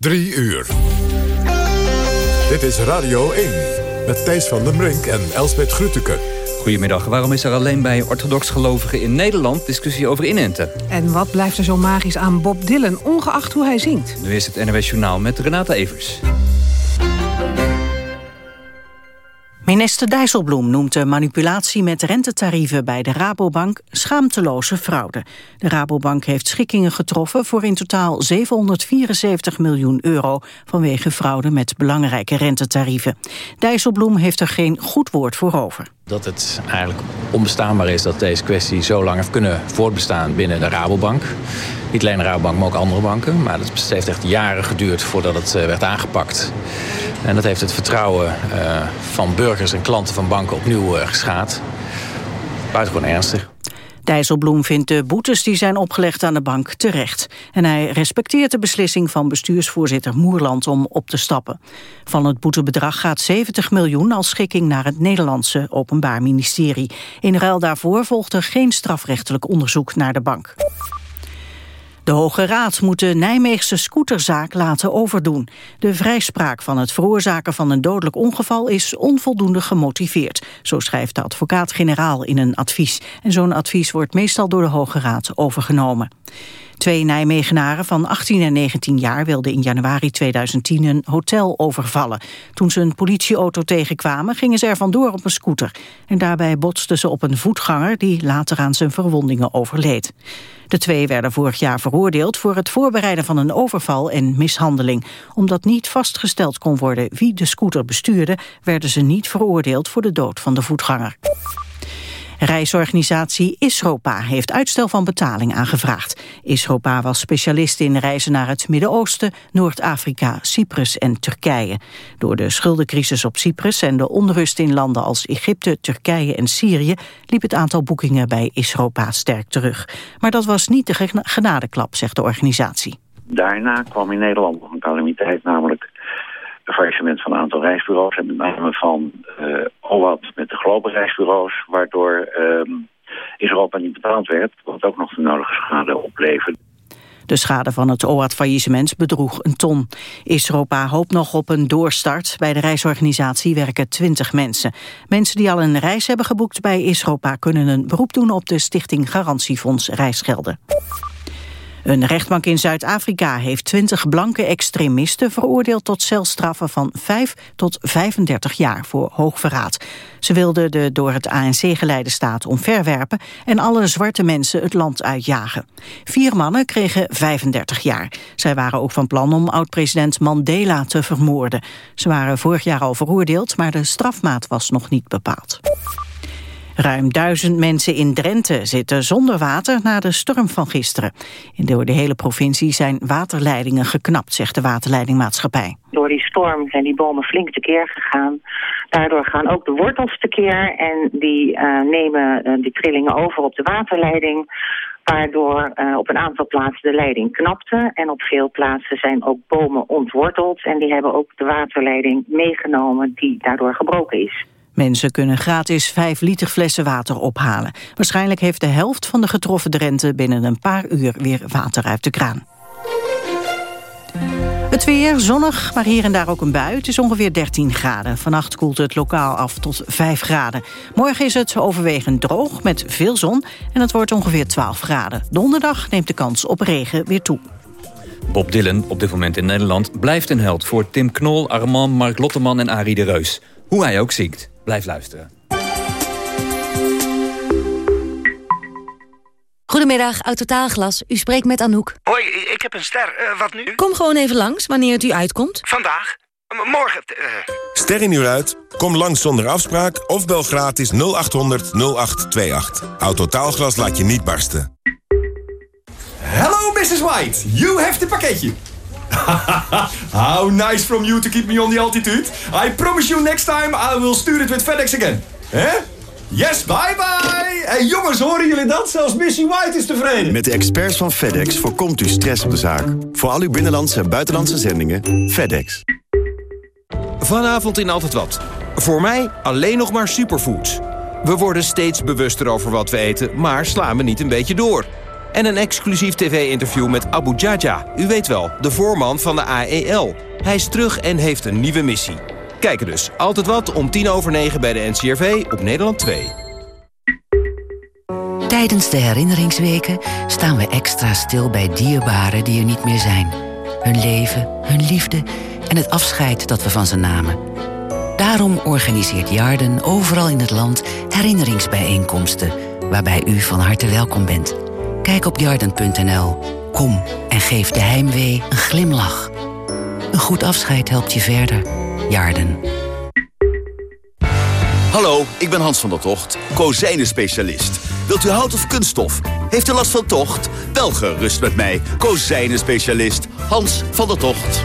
Drie uur. Dit is Radio 1 met Thijs van den Brink en Elsbeth Grütke. Goedemiddag. Waarom is er alleen bij orthodox gelovigen in Nederland discussie over inenten? En wat blijft er zo magisch aan Bob Dylan, ongeacht hoe hij zingt? Nu is het NWS Journaal met Renata Evers. Minister Dijsselbloem noemt de manipulatie met rentetarieven bij de Rabobank schaamteloze fraude. De Rabobank heeft schikkingen getroffen voor in totaal 774 miljoen euro vanwege fraude met belangrijke rentetarieven. Dijsselbloem heeft er geen goed woord voor over. Dat het eigenlijk onbestaanbaar is dat deze kwestie zo lang heeft kunnen voortbestaan binnen de Rabobank. Niet alleen de Rabobank, maar ook andere banken. Maar het heeft echt jaren geduurd voordat het eh, werd aangepakt. En dat heeft het vertrouwen uh, van burgers en klanten van banken opnieuw uh, geschaad. Buitengewoon ernstig. Dijsselbloem vindt de boetes die zijn opgelegd aan de bank terecht. En hij respecteert de beslissing van bestuursvoorzitter Moerland om op te stappen. Van het boetebedrag gaat 70 miljoen als schikking naar het Nederlandse Openbaar Ministerie. In ruil daarvoor volgt er geen strafrechtelijk onderzoek naar de bank. De Hoge Raad moet de Nijmeegse scooterzaak laten overdoen. De vrijspraak van het veroorzaken van een dodelijk ongeval is onvoldoende gemotiveerd. Zo schrijft de advocaat-generaal in een advies. En zo'n advies wordt meestal door de Hoge Raad overgenomen. Twee Nijmegenaren van 18 en 19 jaar wilden in januari 2010 een hotel overvallen. Toen ze een politieauto tegenkwamen gingen ze er vandoor op een scooter. En daarbij botsten ze op een voetganger die later aan zijn verwondingen overleed. De twee werden vorig jaar veroordeeld voor het voorbereiden van een overval en mishandeling. Omdat niet vastgesteld kon worden wie de scooter bestuurde, werden ze niet veroordeeld voor de dood van de voetganger. Reisorganisatie Isropa heeft uitstel van betaling aangevraagd. Isropa was specialist in reizen naar het Midden-Oosten, Noord-Afrika, Cyprus en Turkije. Door de schuldencrisis op Cyprus en de onrust in landen als Egypte, Turkije en Syrië liep het aantal boekingen bij Isropa sterk terug. Maar dat was niet de genadeklap, zegt de organisatie. Daarna kwam in Nederland een calamiteit, namelijk faillissement van een aantal reisbureaus... en met name van uh, OWAT met de global reisbureaus... waardoor uh, Europa niet betaald werd, wat ook nog de nodige schade opleverde. De schade van het OAT-faillissement bedroeg een ton. Isropa hoopt nog op een doorstart. Bij de reisorganisatie werken 20 mensen. Mensen die al een reis hebben geboekt bij Isropa... kunnen een beroep doen op de Stichting Garantiefonds Reisgelden. Een rechtbank in Zuid-Afrika heeft 20 blanke extremisten veroordeeld tot celstraffen van 5 tot 35 jaar voor hoogverraad. Ze wilden de door het ANC geleide staat omverwerpen en alle zwarte mensen het land uitjagen. Vier mannen kregen 35 jaar. Zij waren ook van plan om oud-president Mandela te vermoorden. Ze waren vorig jaar al veroordeeld, maar de strafmaat was nog niet bepaald. Ruim duizend mensen in Drenthe zitten zonder water na de storm van gisteren. door de hele provincie zijn waterleidingen geknapt, zegt de waterleidingmaatschappij. Door die storm zijn die bomen flink tekeer gegaan. Daardoor gaan ook de wortels tekeer en die uh, nemen uh, die trillingen over op de waterleiding waardoor uh, op een aantal plaatsen de leiding knapte. En op veel plaatsen zijn ook bomen ontworteld. En die hebben ook de waterleiding meegenomen die daardoor gebroken is. Mensen kunnen gratis 5 liter flessen water ophalen. Waarschijnlijk heeft de helft van de getroffen Drenthe binnen een paar uur weer water uit de kraan. Het weer zonnig, maar hier en daar ook een bui. Het is ongeveer 13 graden. Vannacht koelt het lokaal af tot 5 graden. Morgen is het overwegend droog met veel zon en het wordt ongeveer 12 graden. Donderdag neemt de kans op regen weer toe. Bob Dylan, op dit moment in Nederland, blijft een held... voor Tim Knol, Armand, Mark Lotteman en Arie de Reus. Hoe hij ook zingt. Blijf luisteren. Goedemiddag, Autotaalglas. U spreekt met Anouk. Hoi, ik heb een ster. Uh, wat nu? Kom gewoon even langs, wanneer het u uitkomt. Vandaag? M morgen? Uh... Ster in uur uit? Kom langs zonder afspraak of bel gratis 0800 0828. Autotaalglas laat je niet barsten. Hello, Mrs. White. You have the pakketje. How nice from you to keep me on the altitude. I promise you next time I will stuur it with FedEx again. Hè? Yes, bye bye! Hey jongens, horen jullie dat? Zelfs Missy White is tevreden. Met de experts van FedEx voorkomt u stress op de zaak. Voor al uw binnenlandse en buitenlandse zendingen, FedEx. Vanavond in Altijd Wat. Voor mij alleen nog maar superfoods. We worden steeds bewuster over wat we eten, maar slaan we niet een beetje door. En een exclusief tv-interview met Abu Jaja. U weet wel, de voorman van de AEL. Hij is terug en heeft een nieuwe missie. Kijken dus. Altijd wat om tien over negen bij de NCRV op Nederland 2. Tijdens de herinneringsweken staan we extra stil bij dierbaren die er niet meer zijn. Hun leven, hun liefde en het afscheid dat we van ze namen. Daarom organiseert Jarden overal in het land herinneringsbijeenkomsten... waarbij u van harte welkom bent. Kijk op jarden.nl. Kom en geef de heimwee een glimlach. Een goed afscheid helpt je verder. Jarden. Hallo, ik ben Hans van der Tocht, kozijnen-specialist. Wilt u hout of kunststof? Heeft u last van tocht? Wel gerust met mij, kozijnen-specialist Hans van der Tocht.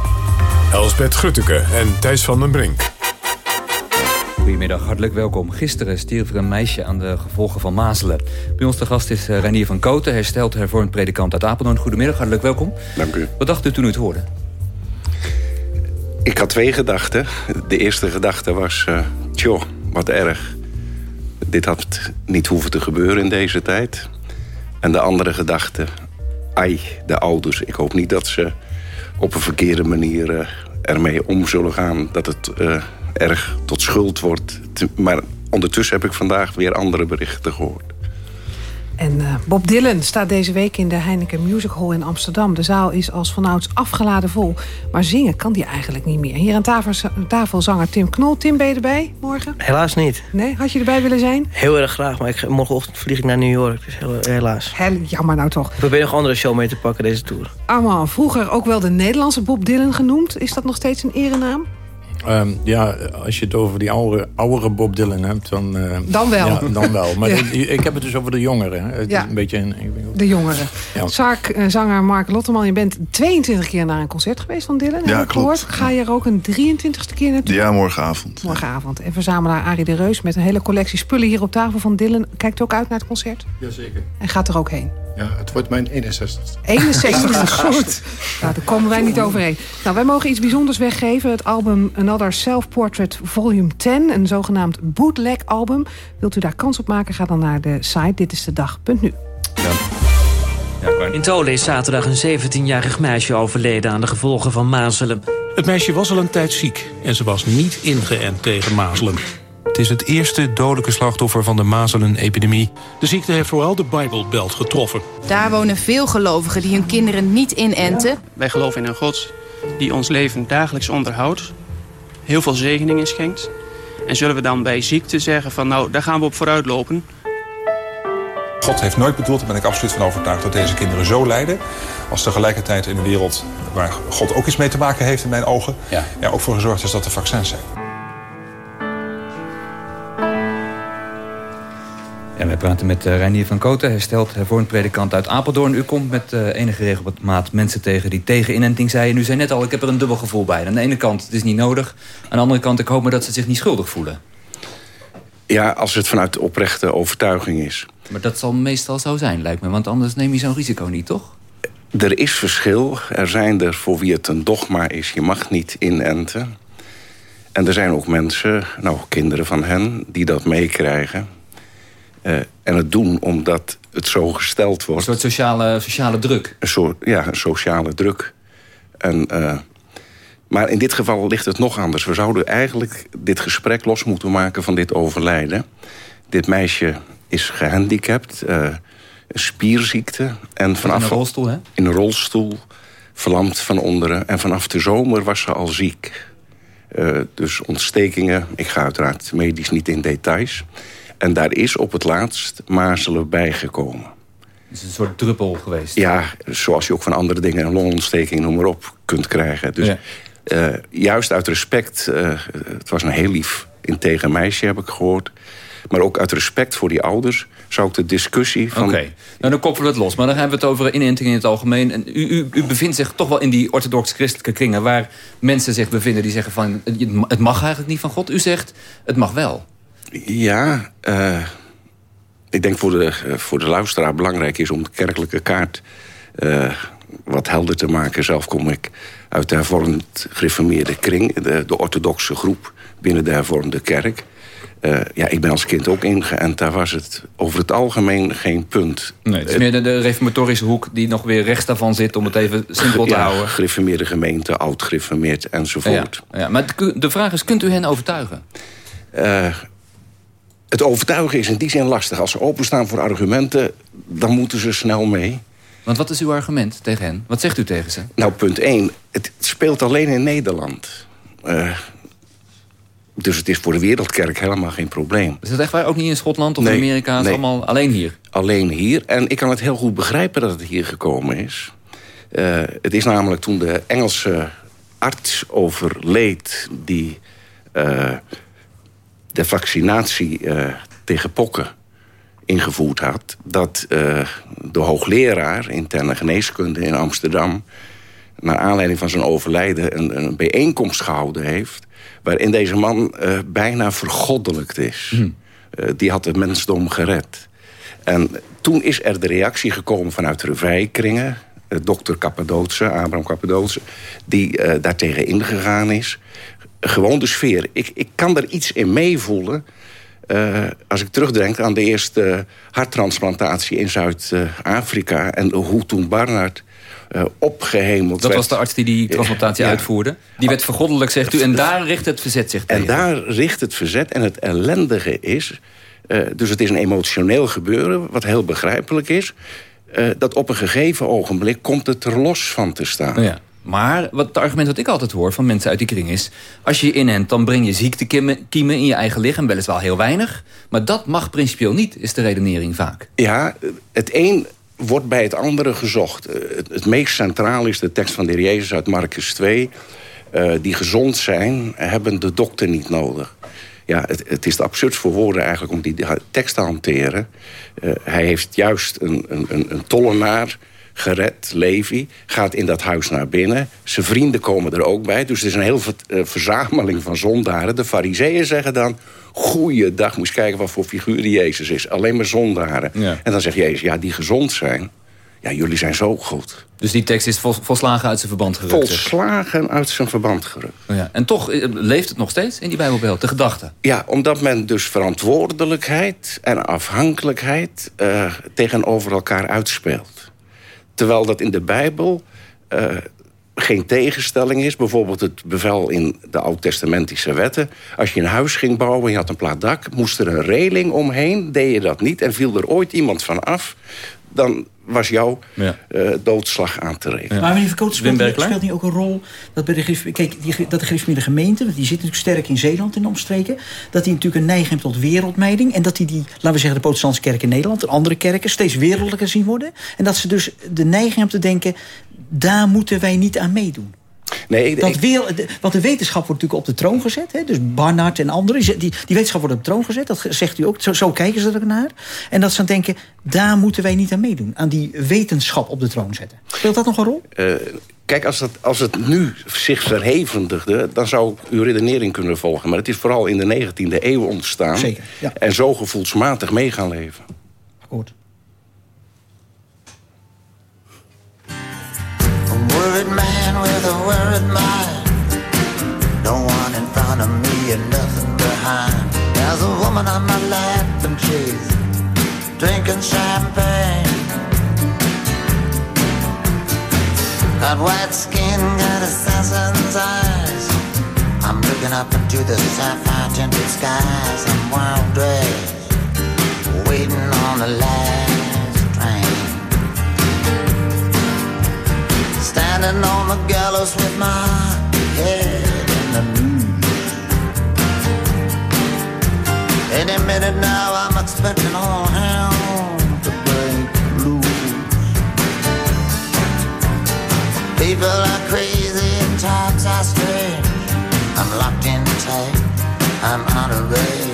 Elsbeth Grutteke en Thijs van den Brink. Goedemiddag, hartelijk welkom. Gisteren stierf er een meisje aan de gevolgen van mazelen. Bij ons de gast is uh, Reinier van Koten, hersteld hervormd predikant uit Apeldoorn. Goedemiddag, hartelijk welkom. Dank u. Wat dacht u toen u het hoorde? Ik had twee gedachten. De eerste gedachte was, uh, tjoh, wat erg. Dit had niet hoeven te gebeuren in deze tijd. En de andere gedachte, ai, de ouders. Ik hoop niet dat ze op een verkeerde manier uh, ermee om zullen gaan. Dat het uh, erg tot schuld wordt. Maar ondertussen heb ik vandaag weer andere berichten gehoord. En uh, Bob Dylan staat deze week in de Heineken Music Hall in Amsterdam. De zaal is als vanouds afgeladen vol. Maar zingen kan die eigenlijk niet meer. Hier aan tafel, tafel zanger Tim Knol. Tim, ben je erbij morgen? Helaas niet. Nee? Had je erbij willen zijn? Heel erg graag, maar ik, morgenochtend vlieg ik naar New York. Dus heel, helaas. Hel, jammer nou toch. Ik probeer nog een andere show mee te pakken deze tour. Arman, vroeger ook wel de Nederlandse Bob Dylan genoemd. Is dat nog steeds een erenaam? Um, ja, als je het over die oude, oudere Bob Dylan hebt, dan... Uh, dan wel. Ja, dan wel. Maar ja. ik, ik heb het dus over de jongeren. Het ja. is een beetje een, de jongeren. Zaak, uh, zanger Mark Lotteman, je bent 22 keer naar een concert geweest van Dylan. Ja, klopt. Gehoord. Ga je er ook een 23ste keer naartoe? Ja, morgenavond. Morgenavond. En verzamelaar Arie de Reus met een hele collectie spullen hier op tafel van Dylan. Kijkt ook uit naar het concert? Jazeker. En gaat er ook heen? Ja, het wordt mijn 61ste. 61 goed. Nou, daar komen wij niet overheen. Nou, wij mogen iets bijzonders weggeven. Het album Another Self-Portrait Volume 10. Een zogenaamd bootleg album. Wilt u daar kans op maken? Ga dan naar de site ditistedag.nu. In Tolen is zaterdag een 17-jarig meisje overleden aan de gevolgen van mazelen. Het meisje was al een tijd ziek en ze was niet ingeënt tegen mazelen. Het is het eerste dodelijke slachtoffer van de mazelenepidemie. De ziekte heeft vooral de Bijbelbelt getroffen. Daar wonen veel gelovigen die hun kinderen niet inenten. Wij geloven in een God die ons leven dagelijks onderhoudt. Heel veel zegeningen schenkt. En zullen we dan bij ziekte zeggen van nou, daar gaan we op vooruit lopen. God heeft nooit bedoeld, daar ben ik absoluut van overtuigd... dat deze kinderen zo lijden... als tegelijkertijd in een wereld waar God ook iets mee te maken heeft in mijn ogen... Ja. Ja, ook voor gezorgd is dat er vaccins zijn. Ja, wij praten met uh, Reinier van Koten, hersteld hervormd predikant uit Apeldoorn. U komt met uh, enige regelmaat mensen tegen die tegen inenting zeiden. U zei net al, ik heb er een dubbel gevoel bij. Aan de ene kant, het is niet nodig. Aan de andere kant, ik hoop maar dat ze zich niet schuldig voelen. Ja, als het vanuit oprechte overtuiging is. Maar dat zal meestal zo zijn, lijkt me. Want anders neem je zo'n risico niet, toch? Er is verschil. Er zijn er voor wie het een dogma is, je mag niet inenten. En er zijn ook mensen, nou kinderen van hen, die dat meekrijgen. Uh, en het doen omdat het zo gesteld wordt. Een soort sociale, sociale druk. Een soort, ja, een sociale druk. En, uh, maar in dit geval ligt het nog anders. We zouden eigenlijk dit gesprek los moeten maken van dit overlijden. Dit meisje is gehandicapt, uh, een spierziekte. En vanaf, in een rolstoel, hè? In een rolstoel, verlamd van onderen. En vanaf de zomer was ze al ziek. dus ontstekingen, ik ga uiteraard medisch niet in details... En daar is op het laatst mazelen bijgekomen. Het is een soort druppel geweest. Ja, zoals je ook van andere dingen, een longontsteking, noem maar op, kunt krijgen. Dus ja. uh, juist uit respect, uh, het was een heel lief integer meisje, heb ik gehoord. Maar ook uit respect voor die ouders zou ik de discussie van... Oké, nou dan koppelen we het los. Maar dan hebben we het over inenting in het algemeen. En u, u, u bevindt zich toch wel in die orthodox-christelijke kringen... waar mensen zich bevinden die zeggen van... het mag eigenlijk niet van God. U zegt, het mag wel. Ja, eh, ik denk voor de, eh, voor de luisteraar belangrijk is om de kerkelijke kaart eh, wat helder te maken. Zelf kom ik uit de hervormd gereformeerde kring, de, de orthodoxe groep binnen de hervormde kerk. Uh, ja, ik ben als kind ook ingeënt. Daar was het over het algemeen geen punt. Nee, het is meer de, de reformatorische hoek die nog weer rechts daarvan zit... om het even simpel te ja, houden. gereformeerde gemeente, oud-gereformeerd enzovoort. Ja, ja, maar de vraag is, kunt u hen overtuigen? Uh, het overtuigen is in die zin lastig. Als ze openstaan voor argumenten, dan moeten ze snel mee. Want wat is uw argument tegen hen? Wat zegt u tegen ze? Nou, punt 1. Het speelt alleen in Nederland. Uh, dus het is voor de wereldkerk helemaal geen probleem. Is dat echt waar? Ook niet in Schotland of nee, in Amerika? Het nee. allemaal alleen hier? Alleen hier. En ik kan het heel goed begrijpen dat het hier gekomen is. Uh, het is namelijk toen de Engelse arts overleed... die uh, de vaccinatie uh, tegen pokken ingevoerd had... dat uh, de hoogleraar interne geneeskunde in Amsterdam... naar aanleiding van zijn overlijden een, een bijeenkomst gehouden heeft... waarin deze man uh, bijna vergoddelijkt is. Hm. die had het mensdom gered. En toen is er de reactie gekomen vanuit de revijkringen... dokter Cappadoce, Abraham Cappadoce... die daartegen ingegaan is gewoon de sfeer. Ik, ik kan er iets in meevoelen. Uh, als ik terugdenk aan de eerste harttransplantatie in Zuid-Afrika... en hoe toen Barnard uh, opgehemeld Dat werd. was de arts die die transplantatie uitvoerde? Die werd vergoddelijk, zegt u, en daar richt het verzet zich tegen? En daar richt het verzet. En het ellendige is... Dus het is een emotioneel gebeuren, wat heel begrijpelijk is... dat op een gegeven ogenblik komt het er los van te staan. Ja. Maar wat het argument dat ik altijd hoor van mensen uit die kring is... als je je inent, dan breng je ziektekiemen in je eigen lichaam. Weliswaar heel weinig. Maar dat mag principieel niet, is de redenering vaak. Ja, het een wordt bij het andere gezocht. Het, het meest centraal is de tekst van de heer Jezus uit Marcus 2. Uh, die gezond zijn, hebben de dokter niet nodig. Ja, het, het is te absurd voor woorden eigenlijk om die tekst te hanteren. Uh, hij heeft juist een, een, een tollenaar gered, Levi, gaat in dat huis naar binnen. Zijn vrienden komen er ook bij. Dus het is een heel ver, uh, verzameling van zondaren. De fariseeën zeggen dan... Goeiedag, moest kijken wat voor figuur die Jezus is. Alleen maar zondaren. Ja. En dan zegt Jezus, ja, die gezond zijn... ja, jullie zijn zo goed. Dus die tekst is vol, volslagen uit zijn verband gerukt? Volslagen uit zijn verband gerukt. Oh ja. En toch leeft het nog steeds in die Bijbelbeeld, de gedachte? Ja, omdat men dus verantwoordelijkheid en afhankelijkheid... Uh, tegenover elkaar uitspeelt. Terwijl dat in de Bijbel uh, geen tegenstelling is. Bijvoorbeeld het bevel in de oud-testamentische wetten. Als je een huis ging bouwen en je had een plat dak... moest er een reling omheen, deed je dat niet... en viel er ooit iemand van af... dan was jouw ja. uh, doodslag aan te rekenen. Ja. Maar meneer Verkoot, speelt, speelt niet ook een rol... dat, bij de, kijk, die, dat de gemeente... want die zit natuurlijk sterk in Zeeland in de omstreken... dat die natuurlijk een neiging heeft tot wereldmeiding... en dat die, die, laten we zeggen, de protestantse kerk in Nederland... en andere kerken steeds wereldlijker zien worden... en dat ze dus de neiging hebben te denken... daar moeten wij niet aan meedoen. Nee, dat wereld, want de wetenschap wordt natuurlijk op de troon gezet. Hè? Dus Barnard en anderen. Die, die wetenschap wordt op de troon gezet. Dat zegt u ook. Zo, zo kijken ze er naar. En dat ze dan denken, daar moeten wij niet aan meedoen. Aan die wetenschap op de troon zetten. Speelt dat nog een rol? Uh, kijk, als het, als het nu zich verhevendigde... dan zou ik uw redenering kunnen volgen. Maar het is vooral in de 19e eeuw ontstaan. Zeker, ja. En zo gevoelsmatig mee gaan leven. Akkoord. worried man with a worried mind. No one in front of me and nothing behind. There's a woman on my lap and she's drinking champagne. Got white skin, got assassin's eyes. I'm looking up into the sapphire tinted skies. I'm wild dressed, waiting on the last Standing on the gallows with my head in the news. Any minute now, I'm expecting all hell to break loose. People are crazy and times are strange. I'm locked in tight, I'm out of range.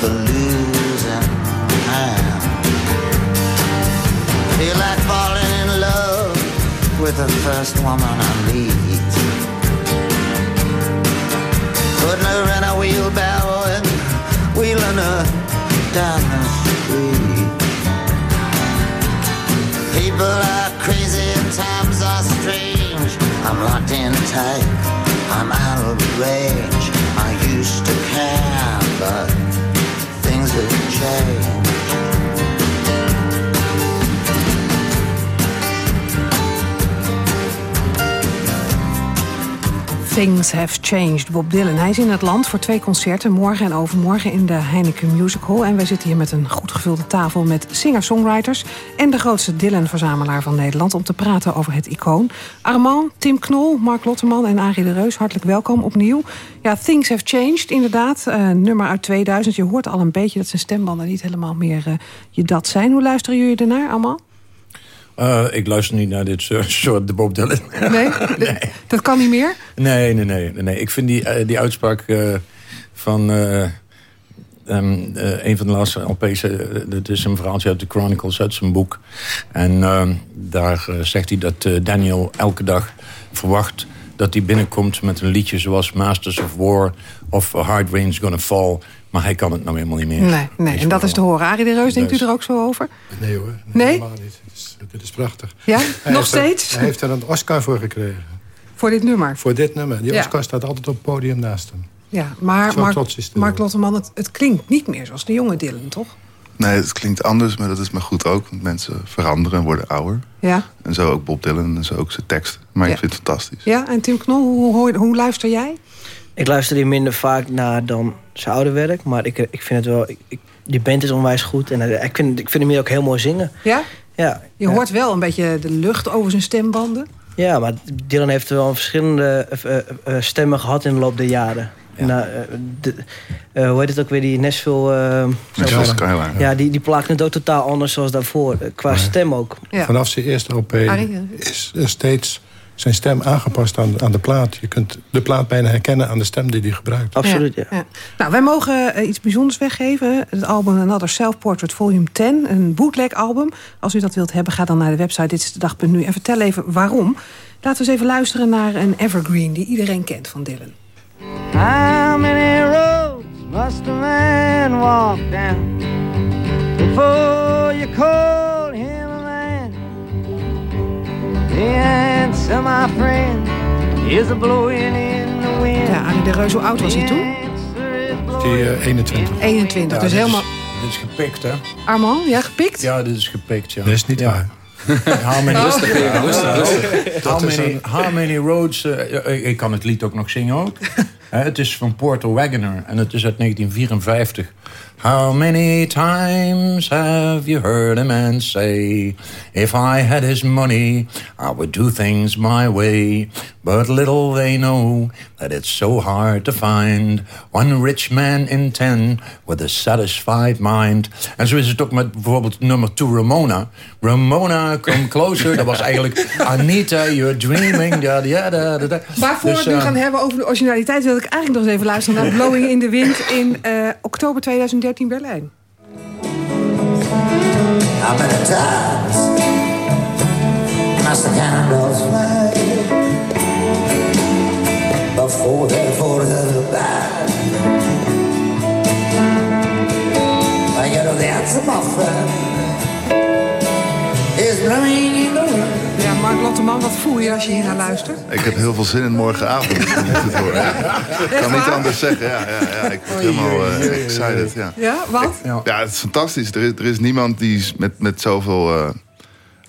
The losing hand. Feel like falling in love with the first woman I meet. Putting her in a wheelbarrow and wheeling her down the street. People are crazy and times are strange. I'm locked in tight, I'm out of range. I used to care, but things have Things have changed. Bob Dylan. Hij is in het land voor twee concerten. Morgen en overmorgen in de Heineken Music Hall. En wij zitten hier met een goed gevulde tafel met singer-songwriters... en de grootste Dylan-verzamelaar van Nederland... om te praten over het icoon. Armand, Tim Knol, Mark Lotterman en Arie de Reus. Hartelijk welkom opnieuw. Ja, Things have changed, inderdaad. Uh, nummer uit 2000. Je hoort al een beetje dat zijn stembanden niet helemaal meer uh, je dat zijn. Hoe luisteren jullie ernaar, Armand? Uh, ik luister niet naar dit soort de Bob Dylan. Nee? nee? Dat kan niet meer? Nee, nee, nee. nee, nee. Ik vind die, uh, die uitspraak uh, van um, een van de laatste LP's... dat is een verhaaltje uit de Chronicles, uit zijn boek. En ehm, daar zegt hij dat Daniel elke dag verwacht... dat hij binnenkomt met een liedje zoals Masters of War... of Hard Rain's Gonna Fall... Maar hij kan het nou helemaal niet meer. Nee, nee. en dat is te horen. Arie de Reus, denkt u er ook zo over? Nee hoor, nee, nee? helemaal niet. Het is, het is prachtig. Ja, hij nog steeds? Er, hij heeft er een Oscar voor gekregen. Voor dit nummer? Voor dit nummer. Die ja. Oscar staat altijd op het podium naast hem. Ja, maar Zo Mark, trots is hij Mark Lotteman, het, het klinkt niet meer zoals de jonge Dylan, toch? Nee, het klinkt anders, maar dat is maar goed ook. Want mensen veranderen en worden ouder. Ja. En zo ook Bob Dylan en zo ook zijn tekst. Maar Ja. ik vind het fantastisch. Ja, en Tim Knol, hoe, hoe, hoe luister jij? Ik luister hier minder vaak naar dan zijn oude werk. Maar ik, ik vind het wel... Ik, die band is onwijs goed. En eh, ik vind, ik vind hem hier ook heel mooi zingen. Ja? Ja, Je hoort wel een beetje de lucht over zijn stembanden. ja maar Dylan heeft wel verschillende eh, eh, stemmen gehad in de loop der jaren. Nou, eh, de, eh, hoe heet het ook weer, die Nashville... eh, Nashville Skyline, ja. Ja, die, die plakken het ook totaal anders zoals daarvoor. Qua stem ook. Ja. Vanaf zijn eerste LP Arie, is er steeds zijn stem aangepast aan, aan de plaat. Je kunt de plaat bijna herkennen aan de stem die hij gebruikt. ja. Nou, wij mogen eh, iets bijzonders weggeven. Het album Another Self Portrait Volume 10. Een bootleg album. Als u dat wilt hebben, ga dan naar de website Dit is de dag.nu en vertel even waarom. Laten we eens even luisteren naar een evergreen die iedereen kent van Dylan. How many roads must a man walk down before you call Ja, Arie de Reus, hoe oud was hij toen? Die eh, 21. 21, Ja, dus dit is- helemaal... Dit is gepikt, hè? Armand, ja, gepikt? Ja, dit is gepikt, ja. Dat is niet waar. How many, Rustig even, rustig, rustig. How Dat is many, een- how many roads... eh, ik kan het lied ook nog zingen ook. Hè, het is van Porter Wagoner en het is uit 1954. How many times have you heard a man say, If I had his money, I would do things my way. But little they know that it's so hard to find one rich man in ten with a satisfied mind. En zo is het ook met bijvoorbeeld nummer 2 Ramona. Ramona, come closer. Dat was eigenlijk Anita, you're dreaming. Da, da, da, da, da. Maar voor we Dus, het nu eh, gaan hebben over de originaliteit... wil ik eigenlijk nog eens even luisteren naar Blowing in the Wind... in eh, oktober 2013 Berlijn. How many times must the candles light before they fall to bed? I get the answer, my friend, is in the Mark Lotteman, wat voel je als je hier naar luistert? Ik heb heel veel zin in morgenavond. om dit te horen. Ja. Ik kan niet anders zeggen. Ja, ja, ja. Ik word helemaal eh, excited. Ja. Ja, wat? Ja, het is fantastisch. Er is, er is niemand die met, met zoveel eh,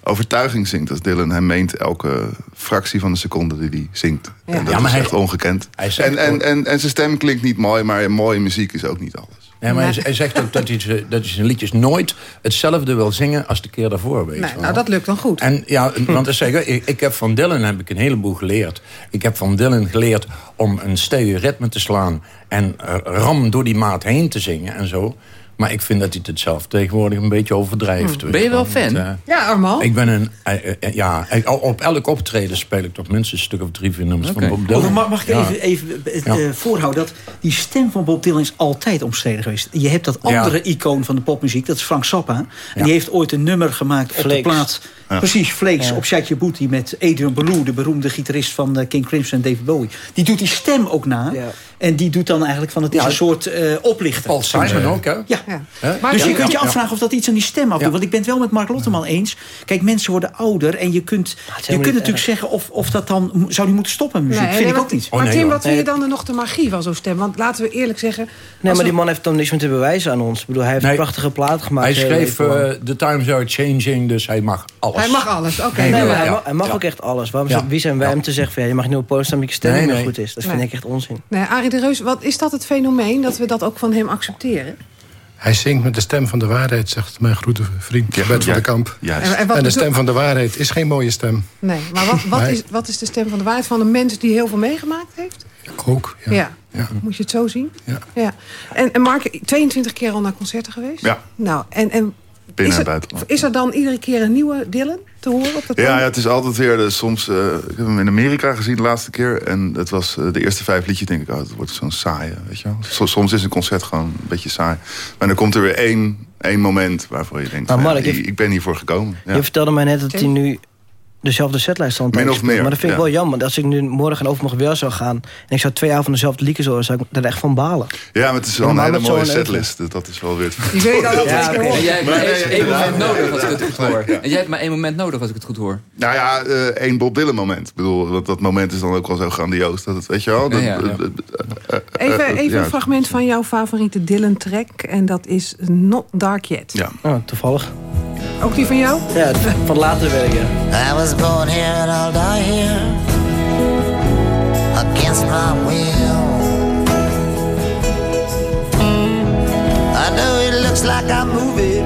overtuiging zingt als Dylan. Hij meent elke fractie van de seconde die hij zingt. Ja. En dat Ja, maar is hij- echt ongekend. hij zegt En, en, en, en zijn stem klinkt niet mooi, maar mooie muziek is ook niet alles. Nee, maar hij, hij zegt ook dat hij, ze- dat hij zijn liedjes nooit hetzelfde wil zingen als de keer daarvoor. Weet Nee, nou, dat lukt dan goed. En ja, want ik zeg, ik, ik heb van Dylan heb ik een heleboel geleerd. Ik heb van Dylan geleerd om een ritme te slaan en ram door die maat heen te zingen en zo. Maar ik vind dat hij het zelf tegenwoordig een beetje overdrijft. weet Ben je wel fan? Want, eh, Ja, Armand. ik ben een, eh, eh, ja, op elk optreden speel ik toch minstens een stuk of drie, vier nummers van Bob Dylan. Of mag, mag ik Ja. even, even Ja. voorhouden dat die stem van Bob Dylan is altijd omstreden geweest. Je hebt dat Ja. andere icoon van de popmuziek, dat is Frank Zappa. En Ja. die heeft ooit een nummer gemaakt op de Flakes. plaat. Precies, Flakes, op Shake Your Booty met Adrian Belew, de beroemde gitarist van King Crimson en David Bowie. Die doet die stem ook na. En die doet dan eigenlijk van het is Ja, een soort eh oplichter. Paul Simon ook, hè? Ja. Ja. Hè? Maar dus je ja, kunt je ja. afvragen of dat iets aan die stem afdoet. Ja. Want ik ben het wel met Mark Lotteman eens. Kijk, mensen worden ouder en je kunt, je kunt natuurlijk zeggen of, of dat dan... Zou die moeten stoppen muziek? Nee, Vind nee, ik ook niet. Oh, maar Tim, wat vind je dan nog de magie van zo'n stem? Want laten we eerlijk zeggen... Nee, maar die man heeft dan niks meer te bewijzen aan ons. Ik bedoel, hij heeft Nee. een prachtige plaat gemaakt. Hij heel schreef eh, The Times Are Changing, dus hij mag alles. Hij mag alles, oké. Nee, maar ja. hij, mag, ook echt alles. Waarom wie zijn wij Ja. om te zeggen... Van, ja, je mag niet op podium staan omdat je stem niet meer goed is? Dat vind ik echt onzin. Nee, Arie de Reus, wat is dat het fenomeen dat we dat ook van hem accepteren? Hij zingt met de stem van de waarheid, zegt mijn goede vriend Bert van ja. der Kamp. Juist. En, de stem van de waarheid is geen mooie stem. Nee, maar wat, wat, is, wat is de stem van de waarheid van een mens die heel veel meegemaakt heeft? Ook, ja. Ja. Ja. Moet je het zo zien? Ja. En, en Mark, 22 keer al naar concerten geweest? Ja. Nou, en, en Binnen is, en er, buitenland. is er dan iedere keer een nieuwe Dylan te horen op dat Ja, ja, het is altijd weer... De, soms, eh, ik heb hem in Amerika gezien de laatste keer. En het was eh, de eerste vijf liedjes, denk ik... Oh, het wordt zo'n saaie, weet je wel. So- Soms is een concert gewoon een beetje saai. Maar dan komt er weer één, één moment waarvoor je denkt... Maar ja, ik ben hiervoor gekomen. Ja. Je vertelde mij net dat hij nu dezelfde setlijst aan het Min of meer, Maar dat vind ik ja. wel jammer. Als ik nu morgen en overmorgen weer zou gaan... en ik zou twee avonden dezelfde liedjes horen... zou ik er echt van balen. Ja, maar het is wel een hele mooie zo'n setlist. Dus dat is wel weer... het- dan altijd Ja. En jij hebt maar één, moment nodig als ik het goed hoor. En jij hebt maar één moment nodig als ik het goed hoor. Nou ja, eh, één Bob Dylan moment. Ik bedoel, dat, dat moment is dan ook wel zo grandioos. Dat het, weet je wel? Dat, Ja, ja, ja. eh, eh, Even, even ja. een fragment van jouw favoriete Dylan-track. En dat is Not Dark Yet. Ja. Oh, toevallig. Ook die van jou? Ja, van later werk, ja. I was born here and I'll die here against my will. I know it looks like I'm moving,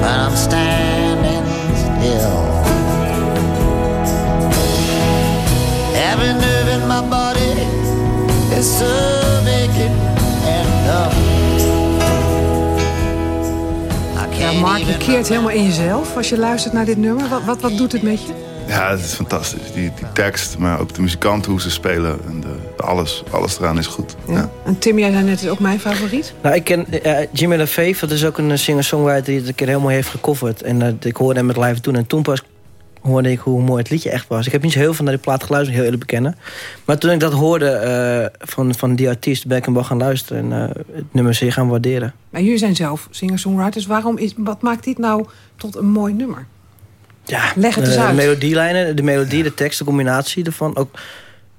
but I'm standing still. Every nerve in my body is so Mark, je keert helemaal in jezelf als je luistert naar dit nummer. Wat, wat, wat doet het met je? Ja, het is fantastisch. Die, die tekst, maar ook de muzikanten, hoe ze spelen. En de, alles, alles eraan is goed. Ja. En Tim, jij zei net, het is ook mijn favoriet. Nou, ik ken eh, Jimmy LaFave, dat is ook een eh, singer-songwriter die het een keer helemaal heeft gecoverd. En eh, ik hoorde hem met live doen. En toen pas hoorde ik hoe mooi het liedje echt was. Ik heb niet zo heel veel naar die plaat geluisterd, heel eerlijk bekennen. Maar toen ik dat hoorde eh, van, van die artiest, ben ik hem wel gaan luisteren. En eh, het nummer zeer gaan waarderen. Maar jullie zijn zelf singer-songwriters. Waarom is, wat maakt dit nou tot een mooi nummer? Ja, Leg het eens de, uit. De melodielijnen, de melodie, de tekst, de combinatie ervan. Ook,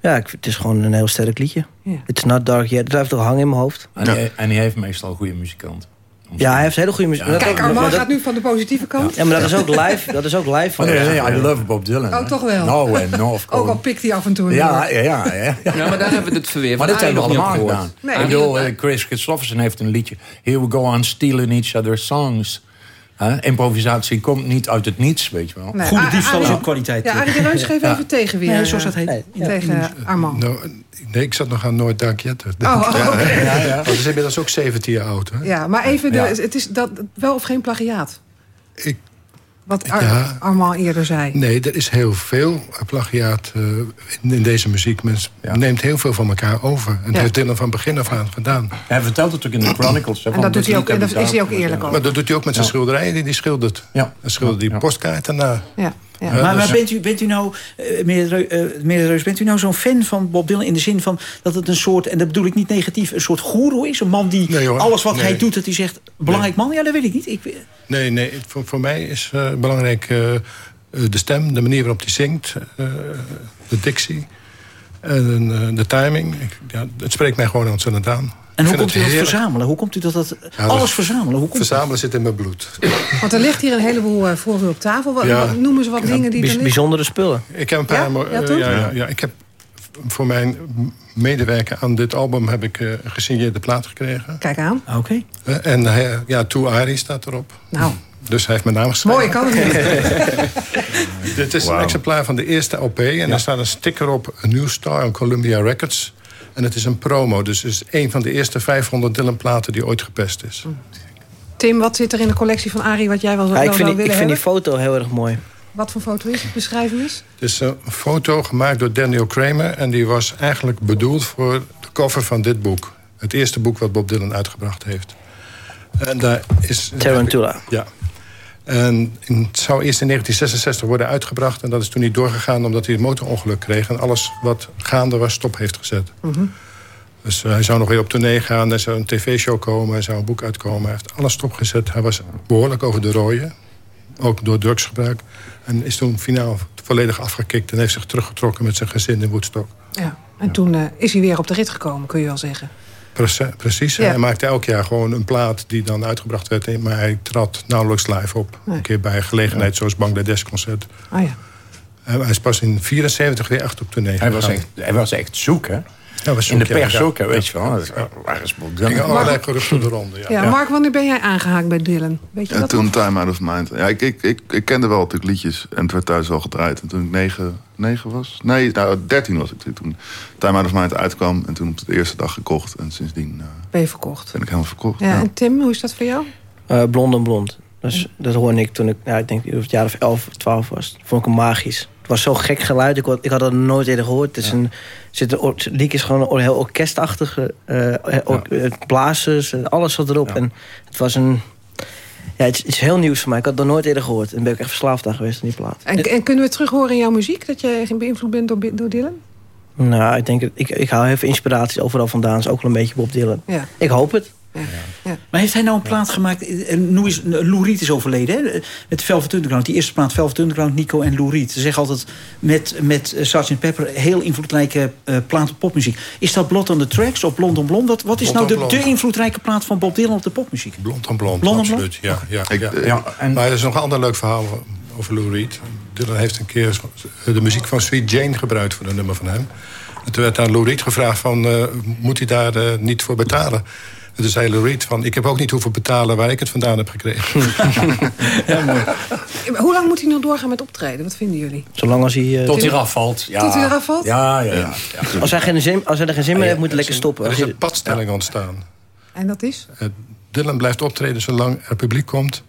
ja, ik, het is gewoon een heel sterk liedje. Ja. It's not dark yet. Het blijft toch hangen in mijn hoofd. En, hij, en hij heeft meestal goede muzikanten. Ja, hij heeft hele goede muziek. Maar dat Kijk, ook- Armand dat- gaat nu van de positieve kant. Ja, maar dat is ook live. Dat is ook live van Oh, nee, nee, I love Bob Dylan. Oh, hè. toch wel? No, and no, of Ook al pikt hij af en toe een Ja, ja, ja, ja. ja. Nou, maar daar hebben we het verweer van Maar dit Arie hebben we allemaal gedaan. Nee. ik bedoel, eh, Chris Christofferson heeft een liedje... Here we go on stealing each other's songs. Hè, improvisatie komt niet uit het niets, weet je wel. Nee, Goede diefstal is ook kwaliteit. Ja, Arie de Reus, geef even tegenweer. Nee, zoals dat heet. eh, Ja. Tegen Armand. Nou, nee, ik zat nog aan Nooit Dark Yet. Oh, oh, oké. ja, ja. Want dat is inmiddels ook 17 jaar oud. Hè? Ja, maar even, de, Ja. het is dat, wel of geen plagiaat? Ik- Wat Ar- Ja. Armand eerder zei. Nee, er is heel veel plagiaat eh, in, in deze muziek. Men neemt heel veel van elkaar over. En dat Ja. heeft Dylan van begin af aan gedaan. Hij vertelt het ook in de Chronicles. hè, En dat doet hij ook- en dat is hij ook eerlijk over. Maar dat doet hij ook met zijn Ja. schilderijen die hij schildert. Ja. Hij schildert die Ja. postkaarten na. Ja, ja. Maar maar dus- bent, u, bent u nou, eh, meneer, eh, Reus, bent u nou zo'n fan van Bob Dylan in de zin van dat het een soort, en dat bedoel ik niet negatief, een soort goeroe is? Een man die Nee, hoor. alles wat Nee. hij doet, dat hij zegt, belangrijk man? Ja, dat weet ik niet. Ik, Nee, nee voor, voor mij is eh, belangrijk de stem, de manier waarop hij zingt, eh, de dictie en eh, de timing. Ik, ja, het spreekt mij gewoon ontzettend aan. En hoe komt u dat heerlijk. verzamelen? Hoe komt u dat, dat Ja, alles verzamelen? Hoe komt Verzamelen zit in mijn bloed. Want er ligt hier een heleboel eh, voor u op tafel. Wat, Ja. noemen ze wat dingen die er bijzondere spullen. Ik heb een paar... Ja? mo- Ja, eh, toch? ja, ja, ja, ik heb voor mijn medewerker aan dit album heb ik eh, een gesigneerde plaat gekregen. Kijk aan. Oké. Eh, en hij, ja, To Ari staat erop. Nou. Dus hij heeft mijn naam geschreven. Mooi, kan het niet. Dit is een exemplaar van de eerste LP. En er staat een sticker op, A New Star on Columbia Records. En het is een promo. Dus het is een van de eerste 500 Dylan-platen die ooit gepest is. Tim, wat zit er in de collectie van Arie wat jij wel, Ja, ik vind, zou die, ik willen vind die foto heel erg mooi. Wat voor foto is het? Beschrijf hem eens. Het is een foto gemaakt door Daniel Kramer. En die was eigenlijk bedoeld voor de cover van dit boek. Het eerste boek wat Bob Dylan uitgebracht heeft. En daar is... Tarantula. Ja. En het zou eerst in 1966 worden uitgebracht. En dat is toen niet doorgegaan omdat hij een motorongeluk kreeg. En alles wat gaande was stop heeft gezet. Dus eh, hij zou nog weer op tournee gaan. Er zou een tv-show komen. Er zou een boek uitkomen. Hij heeft alles stopgezet. Hij was behoorlijk over de rooien. Ook door drugsgebruik. En is toen finaal volledig afgekikt. En heeft zich teruggetrokken met zijn gezin in Woodstock. Ja. En toen eh, is hij weer op de rit gekomen, kun je wel zeggen. Prece- Precies. Ja. Hij maakte elk jaar gewoon een plaat die dan uitgebracht werd. Maar hij trad nauwelijks live op. Nee. Een keer bij een gelegenheid zoals Bangladesh Concert. Ah ja. Hij is pas in 74 weer echt op tournee Hij was echt, hij was echt zoek, hè? Ja, was In de pers ook, weet je wel. Dat is- Waar is Bob Dylan? Gingen allerlei geruchten de ronde. Ja. Ja, Mark, wanneer ben jij aangehaakt bij Dylan? Weet je Ja, dat toen? Time Out of Mind. Ja, ik, ik, ik, ik kende wel natuurlijk liedjes en het werd thuis al gedraaid. En toen ik negen, negen was, nee, nou, dertien was ik toen- toen Time Out of Mind uitkwam. En toen op de eerste dag gekocht. En sindsdien eh, Ben je verkocht? ben ik helemaal verkocht. Ja, en Tim, hoe is dat voor jou? Eh, blond en blond. Dus dat hoorde ik toen ik, ja, ik denk dat het jaar of 11 of 12 was. Vond ik hem magisch. Het was zo'n gek geluid. Ik, had- ik had dat nooit eerder gehoord. Het is een, zit een, lied is gewoon een heel orkestachtige. eh or- eh, blazers, en alles zat erop. En het was een. Ja, het is, het is heel nieuws voor mij. Ik had dat nooit eerder gehoord. En ben ik echt verslaafd aan geweest aan die plaat. En, en kunnen we terug horen in jouw muziek dat je geen beïnvloed bent door, door Dylan? Nou, ik denk, het- ik, ik haal heel veel inspiraties overal vandaan. is ook wel een beetje Bob Dylan. Ja. Ik hoop het. Maar heeft hij nou een plaat gemaakt... eh, Lou, is, Lou Reed is overleden, hè? Met Velvet Underground. Die eerste plaat, Velvet Underground, Nico en Lou Reed. Ze zeggen altijd met, met eh, Sgt. Pepper... heel invloedrijke eh plaat op popmuziek. Is dat Blot on the Tracks of Blond on Blond? Wat, wat is Blond nou on de, Blond. de invloedrijke plaat van Bob Dylan op de popmuziek? Blond en blond, Blond en absoluut. Ja, ja, ja. Ja, en Maar er is nog een ander leuk verhaal over Lou Reed. Dylan heeft een keer de muziek van Sweet Jane gebruikt voor een nummer van hem. En toen werd aan Lou Reed gevraagd van, moet hij daar niet voor betalen? Zei Lou Reed van, ik heb ook niet hoeven betalen waar ik het vandaan heb gekregen. Hoe lang moet hij nog doorgaan met optreden? Wat vinden jullie? Zolang als hij... eh, tot hij eraf valt. Ja. Tot hij eraf valt? Ja, ja, ja. ja. als, hij geen zin, als hij er geen zin meer heeft, moet hij lekker stoppen. Er Als is je- een padstelling ontstaan. En dat is? Eh, Dylan blijft optreden zolang er publiek komt.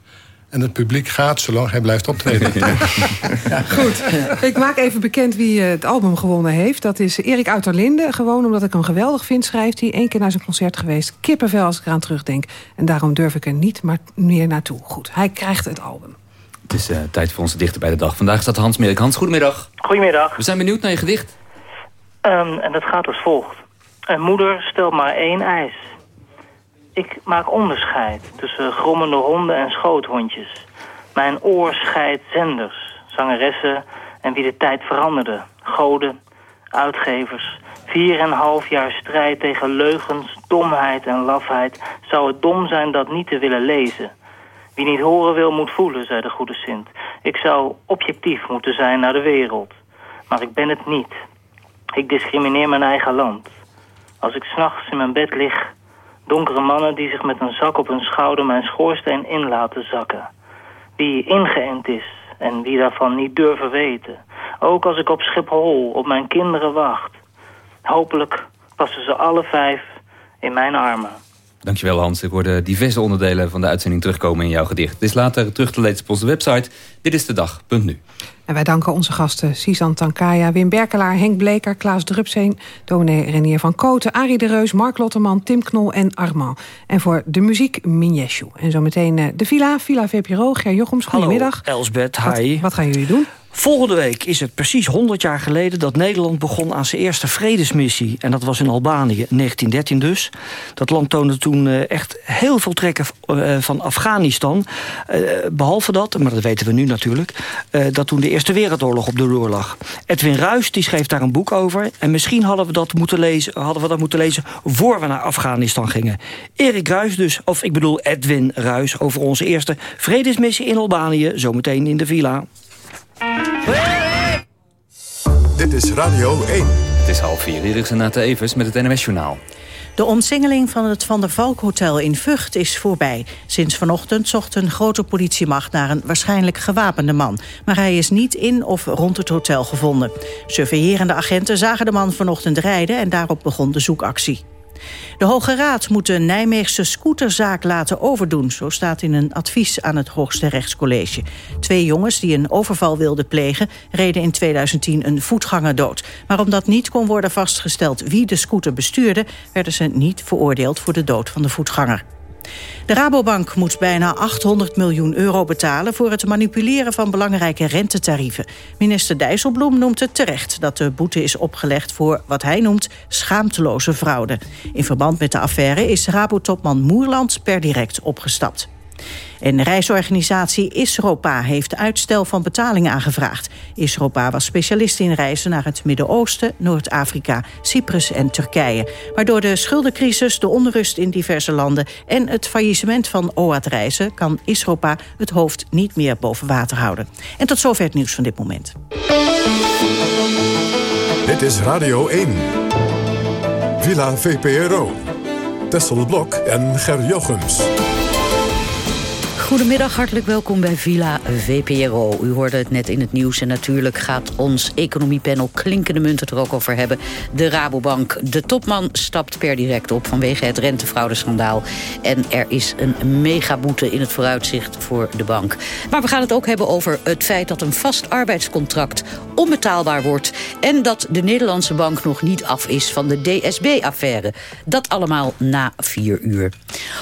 En het publiek gaat zolang hij blijft optreden. Goed. Ik maak even bekend wie eh, het album gewonnen heeft. Dat is Erik Uiterlinde. Gewoon omdat ik hem geweldig vind, schrijft hij. Eén keer naar zijn concert geweest. Kippenvel als ik eraan terugdenk. En daarom durf ik er niet maar meer naartoe. Goed, hij krijgt het album. Het is eh, tijd voor onze dichter bij de dag. Vandaag staat Hans Merik. Hans, goedemiddag. Goedemiddag. We zijn benieuwd naar je gedicht. Ehm, en dat gaat als volgt. Een moeder stelt maar één eis. Ik maak onderscheid tussen grommende honden en schoothondjes. Mijn oor scheidt zenders, zangeressen en wie de tijd veranderde. Goden, uitgevers. Vier en half jaar strijd tegen leugens, domheid en lafheid. Zou het dom zijn dat niet te willen lezen. Wie niet horen wil, moet voelen, zei de goede Sint. Ik zou objectief moeten zijn naar de wereld. Maar ik ben het niet. Ik discrimineer mijn eigen land. Als ik s'nachts in mijn bed lig, donkere mannen die zich met een zak op hun schouder mijn schoorsteen in laten zakken. Wie ingeënt is en wie daarvan niet durven weten. Ook als ik op Schiphol op mijn kinderen wacht. Hopelijk passen ze alle vijf in mijn armen. Dankjewel Hans. Ik hoorde diverse onderdelen van de uitzending terugkomen in jouw gedicht. Het is later terug te lezen op onze website. Dit is de dag.nu. En wij danken onze gasten Sisan Tankaya, Wim Berkelaar, Henk Bleker, Klaas Drupseen, dominee Renier van Koten, Arie de Reus, Mark Lotterman, Tim Knol en Armand. En voor de muziek Minjeshu. En zometeen eh, de Villa, Villa VPRO, Ger Jochems, goedemiddag. Hallo, Elsbeth, Wat, hi. wat gaan jullie doen? Volgende week is het precies 100 jaar geleden dat Nederland begon aan zijn eerste vredesmissie. En dat was in Albanië, 1913 dus. Dat land toonde toen eh, echt heel veel trekken eh, van Afghanistan. Eh, behalve dat, maar dat weten we nu natuurlijk, dat toen de Eerste Wereldoorlog op de loer lag. Edwin Ruis die schreef daar een boek over. En misschien hadden we dat moeten lezen, hadden we dat moeten lezen voor we naar Afghanistan gingen. Erik Ruis dus, of ik bedoel Edwin Ruis, over onze eerste vredesmissie in Albanië, zometeen in de villa. Is Radio 1. Het is half vier. Hier is Renate Evers met het NMS Journaal. De omsingeling van het Van der Valk Hotel in Vught is voorbij. Sinds vanochtend zocht een grote politiemacht naar een waarschijnlijk gewapende man. Maar hij is niet in of rond het hotel gevonden. Surveillerende agenten zagen de man vanochtend rijden... en daarop begon de zoekactie. De Hoge Raad moet de Nijmeegse scooterzaak laten overdoen... zo staat in een advies aan het Hoogste Rechtscollege. Twee jongens die een overval wilden plegen... reden in 2010 een voetganger dood. Maar omdat niet kon worden vastgesteld wie de scooter bestuurde... werden ze niet veroordeeld voor de dood van de voetganger. De Rabobank moet bijna 800 miljoen euro betalen... voor het manipuleren van belangrijke rentetarieven. Minister Dijsselbloem noemt het terecht dat de boete is opgelegd... voor wat hij noemt schaamteloze fraude. In verband met de affaire is Rabo-topman Moerland per direct opgestapt. En reisorganisatie Isropa heeft uitstel van betaling aangevraagd. Isropa was specialist in reizen naar het Midden-Oosten, Noord-Afrika, Cyprus en Turkije. Maar door de schuldencrisis, de onrust in diverse landen... en het faillissement van OAT Reizen kan Isropa het hoofd niet meer boven water houden. En tot zover het nieuws van dit moment. Dit is Radio 1. Villa VPRO. Tessel Blok en Ger Jochems. Goedemiddag, hartelijk welkom bij Villa VPRO. U hoorde het net in het nieuws en natuurlijk gaat ons economiepanel Klinkende Munt het er ook over hebben. De Rabobank, de topman stapt per direct op vanwege het rentefraudeschandaal. En er is een megaboete in het vooruitzicht voor de bank. Maar we gaan het ook hebben over het feit dat een vast arbeidscontract onbetaalbaar wordt. En dat de Nederlandse bank nog niet af is van de DSB-affaire. Dat allemaal na vier uur.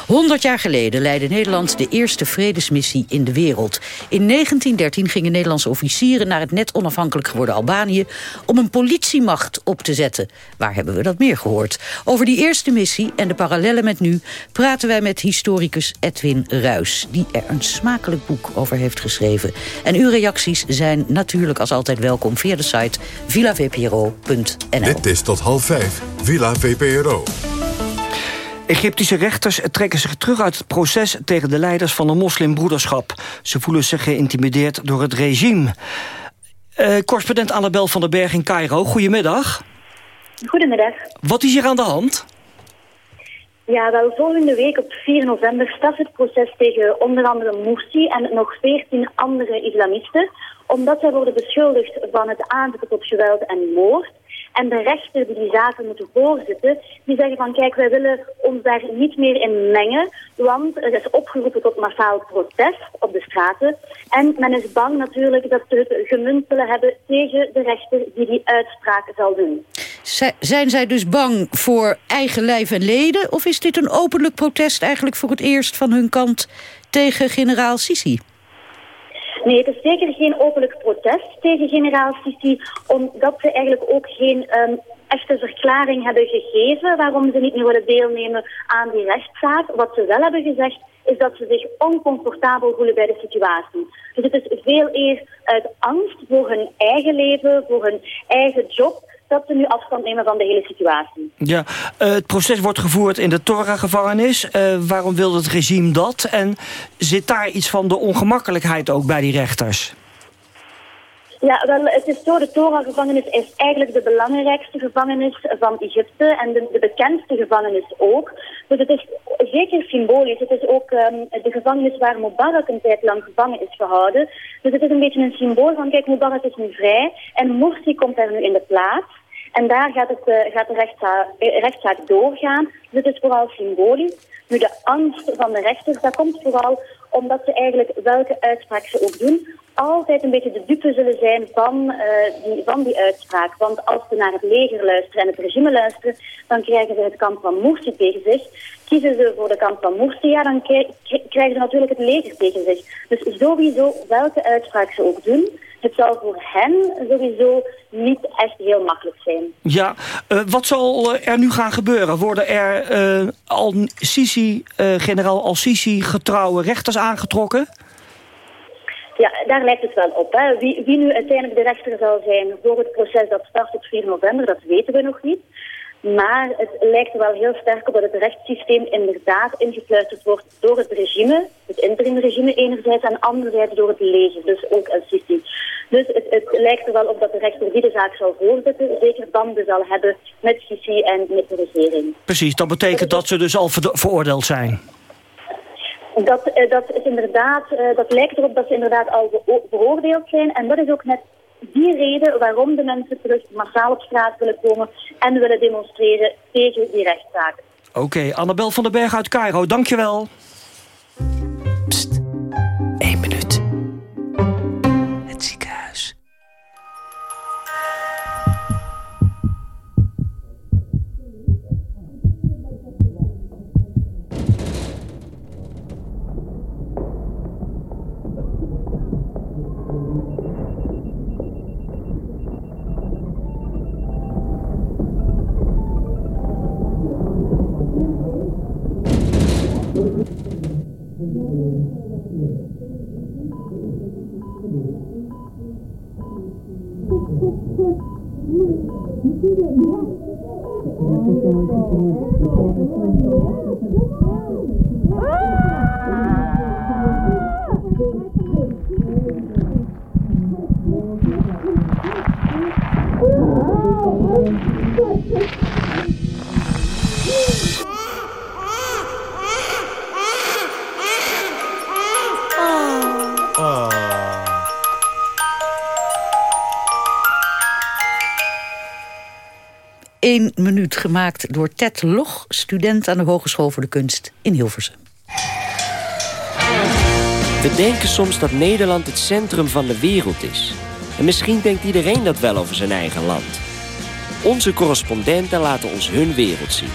100 jaar geleden leidde Nederland de eerste vredesmissie in de wereld. In 1913 gingen Nederlandse officieren naar het net onafhankelijk geworden Albanië... om een politiemacht op te zetten. Waar hebben we dat meer gehoord? Over die eerste missie en de parallellen met nu... praten wij met historicus Edwin Ruis... die er een smakelijk boek over heeft geschreven. En uw reacties zijn natuurlijk als altijd welkom... via de site villavpro.nl. Dit is tot half vijf, Villa VPRO. Egyptische rechters trekken zich terug uit het proces tegen de leiders van de moslimbroederschap. Ze voelen zich geïntimideerd door het regime. Uh, correspondent Annabel van den Berg in Cairo, goedemiddag. Goedemiddag. Wat is hier aan de hand? Ja, wel volgende week op 4 november start het proces tegen onder andere Morsi en nog 14 andere islamisten, omdat zij worden beschuldigd van het aanzetten tot geweld en moord. En de rechter die die zaken moeten voorzitten, die zeggen van kijk, wij willen ons daar niet meer in mengen, want er is opgeroepen tot massaal protest op de straten. En men is bang natuurlijk dat ze het gemunt zullen hebben tegen de rechter die die uitspraken zal doen. Zijn zij dus bang voor eigen lijf en leden? Of is dit een openlijk protest eigenlijk voor het eerst van hun kant tegen generaal Sisi? Nee, het is zeker geen openlijk protest tegen generaal Sisi, omdat ze eigenlijk ook geen um, echte verklaring hebben gegeven waarom ze niet meer willen deelnemen aan die rechtszaak. Wat ze wel hebben gezegd is dat ze zich oncomfortabel voelen bij de situatie. Dus het is veel eer uit angst voor hun eigen leven, voor hun eigen job, dat ze nu afstand nemen van de hele situatie. Ja, uh, het proces wordt gevoerd in de Torah-gevangenis. Uh, waarom wil het regime dat? En zit daar iets van de ongemakkelijkheid ook bij die rechters? Ja, wel, het is zo, de Torah-gevangenis is eigenlijk de belangrijkste gevangenis van Egypte en de, de, bekendste gevangenis ook. Dus het is zeker symbolisch. Het is ook um, de gevangenis waar Mubarak een tijd lang gevangen is gehouden. Dus het is een beetje een symbool van, kijk, Mubarak is nu vrij en Morsi komt daar nu in de plaats. En daar gaat, het, uh, gaat de rechtszaak, rechtszaak doorgaan. Dus het is vooral symbolisch. Nu, de angst van de rechters, dat komt vooral omdat ze eigenlijk welke uitspraak ze ook doen, altijd een beetje de dupe zullen zijn van, uh, die, van die uitspraak. Want als ze naar het leger luisteren en het regime luisteren, dan krijgen ze het kamp van Morsi tegen zich. Kiezen ze voor de kamp van Morsi, ja, dan krijgen ze natuurlijk het leger tegen zich. Dus sowieso, welke uitspraak ze ook doen, het zal voor hen sowieso niet echt heel makkelijk zijn. Ja, uh, wat zal er nu gaan gebeuren? Worden er uh, al Sisi, uh, generaal Al-Sisi getrouwe rechters aangetrokken? Ja, daar lijkt het wel op. Hè. Wie, wie nu uiteindelijk de rechter zal zijn voor het proces dat start op 4 november, dat weten we nog niet. Maar het lijkt er wel heel sterk op dat het rechtssysteem inderdaad ingefluisterd wordt door het regime, het interimregime enerzijds en anderzijds door het leger, dus ook El-Sisi. Dus het, het, lijkt er wel op dat de rechter die de zaak zal voorzitten, zeker banden zal hebben met Sisi en met de regering. Precies, dat betekent dat ze dus al veroordeeld zijn. Dat, uh, dat, is inderdaad, uh, dat lijkt erop dat ze inderdaad al veroordeeld zijn. En dat is ook net die reden waarom de mensen terug massaal op straat willen komen en willen demonstreren tegen die rechtszaak. Oké, Annabel van den Berg uit Cairo, dankjewel. Gemaakt door Ted Loch, student aan de Hogeschool voor de Kunst in Hilversum. We denken soms dat Nederland het centrum van de wereld is. En misschien denkt iedereen dat wel over zijn eigen land. Onze correspondenten laten ons hun wereld zien.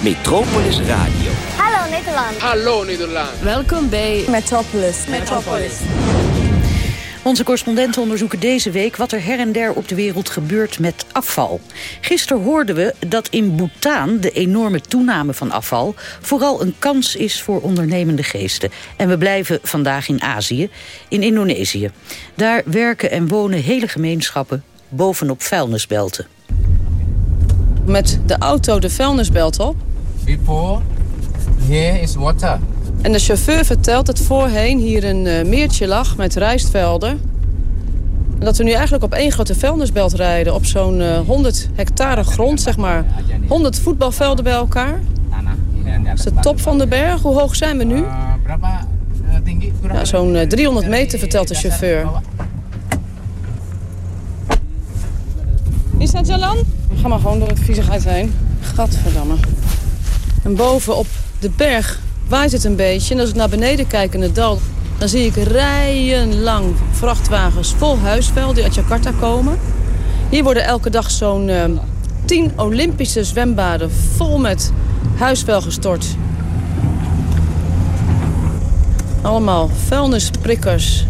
Metropolis Radio. Hallo Nederland. Hallo Nederland. Welkom bij Metropolis. Metropolis. Onze correspondenten onderzoeken deze week wat er her en der op de wereld gebeurt met afval. Gisteren hoorden we dat in Bhutan de enorme toename van afval vooral een kans is voor ondernemende geesten. En we blijven vandaag in Azië, in Indonesië. Daar werken en wonen hele gemeenschappen bovenop vuilnisbelten. Met de auto de vuilnisbelt op. Before, here is water. En de chauffeur vertelt dat voorheen hier een uh, meertje lag met rijstvelden. En dat we nu eigenlijk op één grote vuilnisbelt rijden. Op zo'n uh, 100 hectare grond, zeg maar. 100 voetbalvelden bij elkaar. Dat is de top van de berg. Hoe hoog zijn we nu? Zo'n uh, 300 meter, vertelt de chauffeur. Is dat Jalan? Ga maar gewoon door het viezigheid heen. Gadverdamme. En boven op de berg waait het een beetje. En als ik naar beneden kijk in het dal... dan zie ik rijen lang vrachtwagens vol huisvuil die uit Jakarta komen. Hier worden elke dag zo'n uh, tien Olympische zwembaden... vol met huisvuil gestort. Allemaal vuilnisprikkers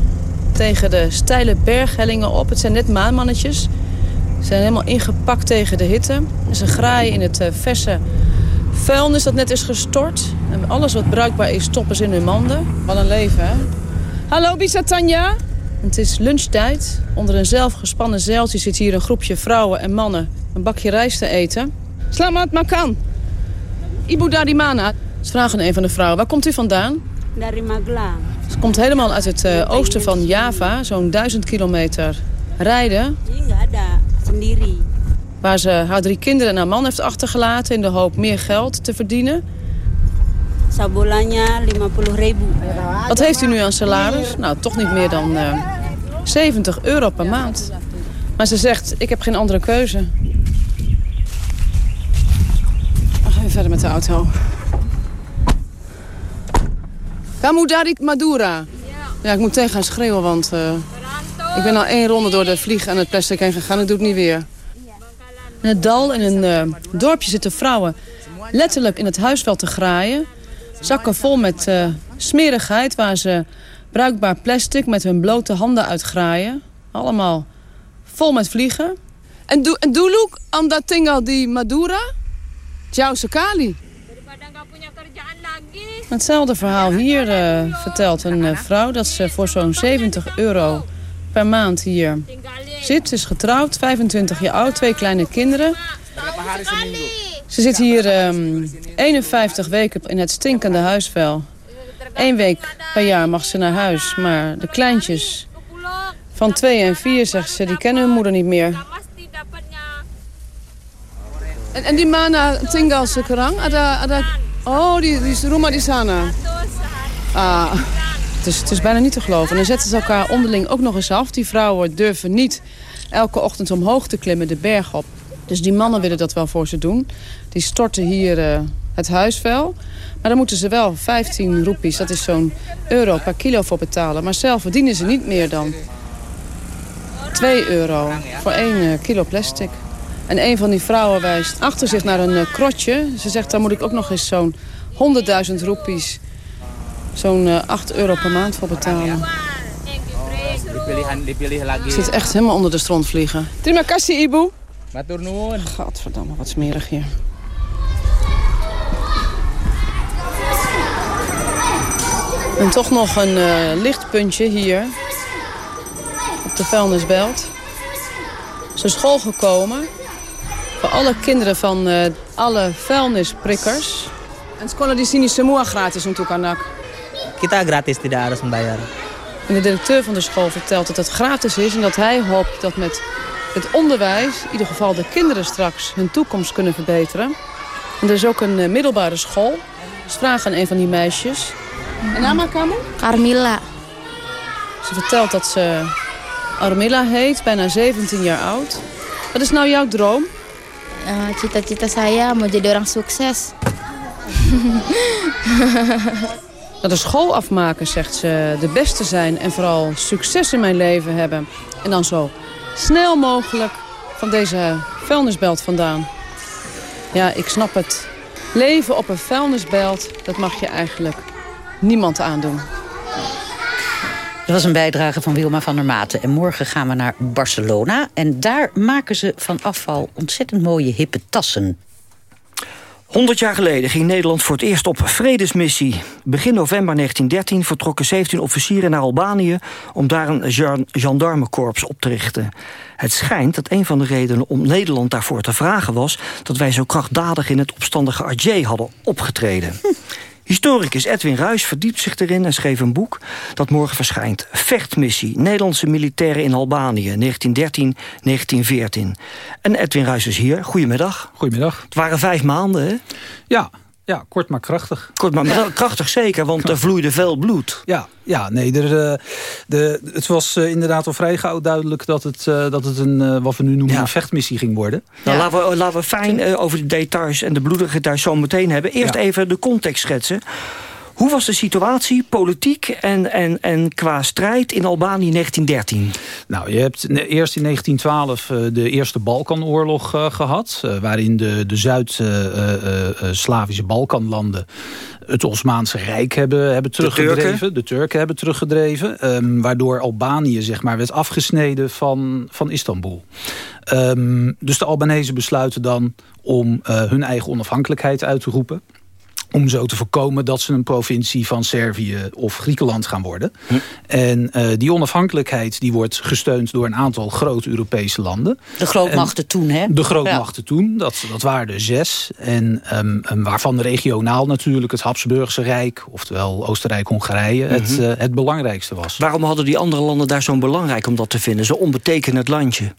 tegen de steile berghellingen op. Het zijn net maanmannetjes. Ze zijn helemaal ingepakt tegen de hitte. Ze graaien in het uh, vuilnis dat net is gestort. En alles wat bruikbaar is, stoppen ze in hun manden. Wat een leven, hè? Hallo, Bisa Tanja. Het is lunchtijd. Onder een zelfgespannen zeiltje zit hier een groepje vrouwen en mannen... een bakje rijst te eten. Slamat makan. Ibu dari mana? Ze vragen een van de vrouwen. Waar komt u vandaan? Dari Magla. Ze komt helemaal uit het uh, oosten van Java. Zo'n duizend kilometer rijden. Sendiri. Waar ze haar drie kinderen en haar man heeft achtergelaten... in de hoop meer geld te verdienen. Sabulanya 50 ribu. Wat heeft u nu aan salaris? Nou, toch niet meer dan uh, 70 euro per maand. Maar ze zegt, ik heb geen andere keuze. Dan gaan we verder met de auto. Kamu Darik Madura. Ja, ik moet tegen gaan schreeuwen, want uh, ik ben al één ronde door de vlieg en het plastic heen gegaan. Ik doe het niet weer. In het dal, in een uh, dorpje zitten vrouwen letterlijk in het huisveld te graaien. Zakken vol met uh, smerigheid waar ze bruikbaar plastic met hun blote handen uitgraaien. Allemaal vol met vliegen. En, do, en dulu omdat tinggal di Madura, jauh sekali. Hetzelfde verhaal hier uh, vertelt een vrouw dat ze voor zo'n 70 euro per maand hier zit, is getrouwd, 25 jaar oud, twee kleine kinderen. Ze zit hier ehm 51 weken in het stinkende huisvuil. Eén week per jaar mag ze naar huis, maar de kleintjes van twee en vier, zegt ze, die kennen hun moeder niet meer. En, die mana tinggal sekarang oh die die rumah di sana. Ah, het is, het is bijna niet te geloven. En dan zetten ze elkaar onderling ook nog eens af. Die vrouwen durven niet elke ochtend omhoog te klimmen de berg op. Dus die mannen willen dat wel voor ze doen. Die storten hier eh, het huisvuil. Maar dan moeten ze wel 15 roepies, dat is zo'n euro per kilo voor betalen. Maar zelf verdienen ze niet meer dan 2 euro voor 1 eh, kilo plastic. En een van die vrouwen wijst achter zich naar een eh, krotje. Ze zegt, daar moet ik ook nog eens zo'n 100.000 roepies... zo'n eh, 8 euro per maand voor betalen. Ik zit echt helemaal onder de stront vliegen. Terima kasih, Ibu. Gadverdamme, wat smerig hier. En toch nog een eh, lichtpuntje hier. Op de vuilnisbelt. Ze is school gekomen. Voor alle kinderen van eh, alle vuilnisprikkers. En sekolah di sini semua gratis untuk anak. Kita gratis, tidak harus membayar. En de directeur van de school vertelt dat het gratis is... en dat hij hoopt dat met het onderwijs... in ieder geval de kinderen straks hun toekomst kunnen verbeteren. En er is ook een eh, middelbare school. Dus vraag aan een van die meisjes. En nama kamu? Carmilla. Ze vertelt dat ze Armilla heet, bijna 17 jaar oud. Wat is nou jouw droom? Eh, Cita-cita saya mau jadi orang sukses. Dat de school afmaken, zegt ze, de beste zijn en vooral succes in mijn leven hebben. En dan zo snel mogelijk van deze vuilnisbelt vandaan. Ja, ik snap het. Leven op een vuilnisbelt, dat mag je eigenlijk niemand aandoen. Dat was een bijdrage van Wilma van der Maten. En morgen gaan we naar Barcelona. En daar maken ze van afval ontzettend mooie hippe tassen. 100 jaar geleden ging Nederland voor het eerst op vredesmissie. Begin november 1913 vertrokken 17 officieren naar Albanië... om daar een gen- gendarmekorps op te richten. Het schijnt dat een van de redenen om Nederland daarvoor te vragen was... dat wij zo krachtdadig in het opstandige Alger hadden opgetreden. Historicus Edwin Ruys verdiept zich erin en schreef een boek... dat morgen verschijnt. Vechtmissie, Nederlandse militairen in Albanië, 1913-1914. En Edwin Ruys is hier. Goedemiddag. Goedemiddag. Het waren vijf maanden, hè? Ja, ja kort maar krachtig. Kort maar krachtig zeker, want er vloeide veel bloed. Ja, ja nee, er, eh, de, het was eh, inderdaad al vrij gauw duidelijk... dat het, eh, dat het een, wat we nu noemen, een vechtmissie ging worden. Nou, laten, we, laten we fijn over de details en de bloedige details zo meteen hebben. Eerst Ja. even de context schetsen. Hoe was de situatie, politiek en, en, en qua strijd in Albanië 1913? Nou, je hebt eerst in 1912 eh, de Eerste Balkanoorlog eh, gehad... eh, waarin de, de Zuid-Slavische Balkanlanden het Osmaanse Rijk hebben, hebben teruggedreven. Turken? De Turken hebben teruggedreven. ehm, waardoor Albanië zeg maar, werd afgesneden van, van Istanbul. Ehm, dus de Albanese besluiten dan om hun eigen onafhankelijkheid uit te roepen om zo te voorkomen dat ze een provincie van Servië of Griekenland gaan worden. En eh, die onafhankelijkheid die wordt gesteund door een aantal grote Europese landen. De grootmachten toen, hè? De grootmachten toen, dat, dat waren er zes. En ehm, ehm, waarvan regionaal natuurlijk het Habsburgse Rijk... oftewel Oostenrijk-Hongarije, het, Mhm. eh, het belangrijkste was. Waarom hadden die andere landen daar zo'n belangrijk om dat te vinden? Zo'n onbetekenend landje.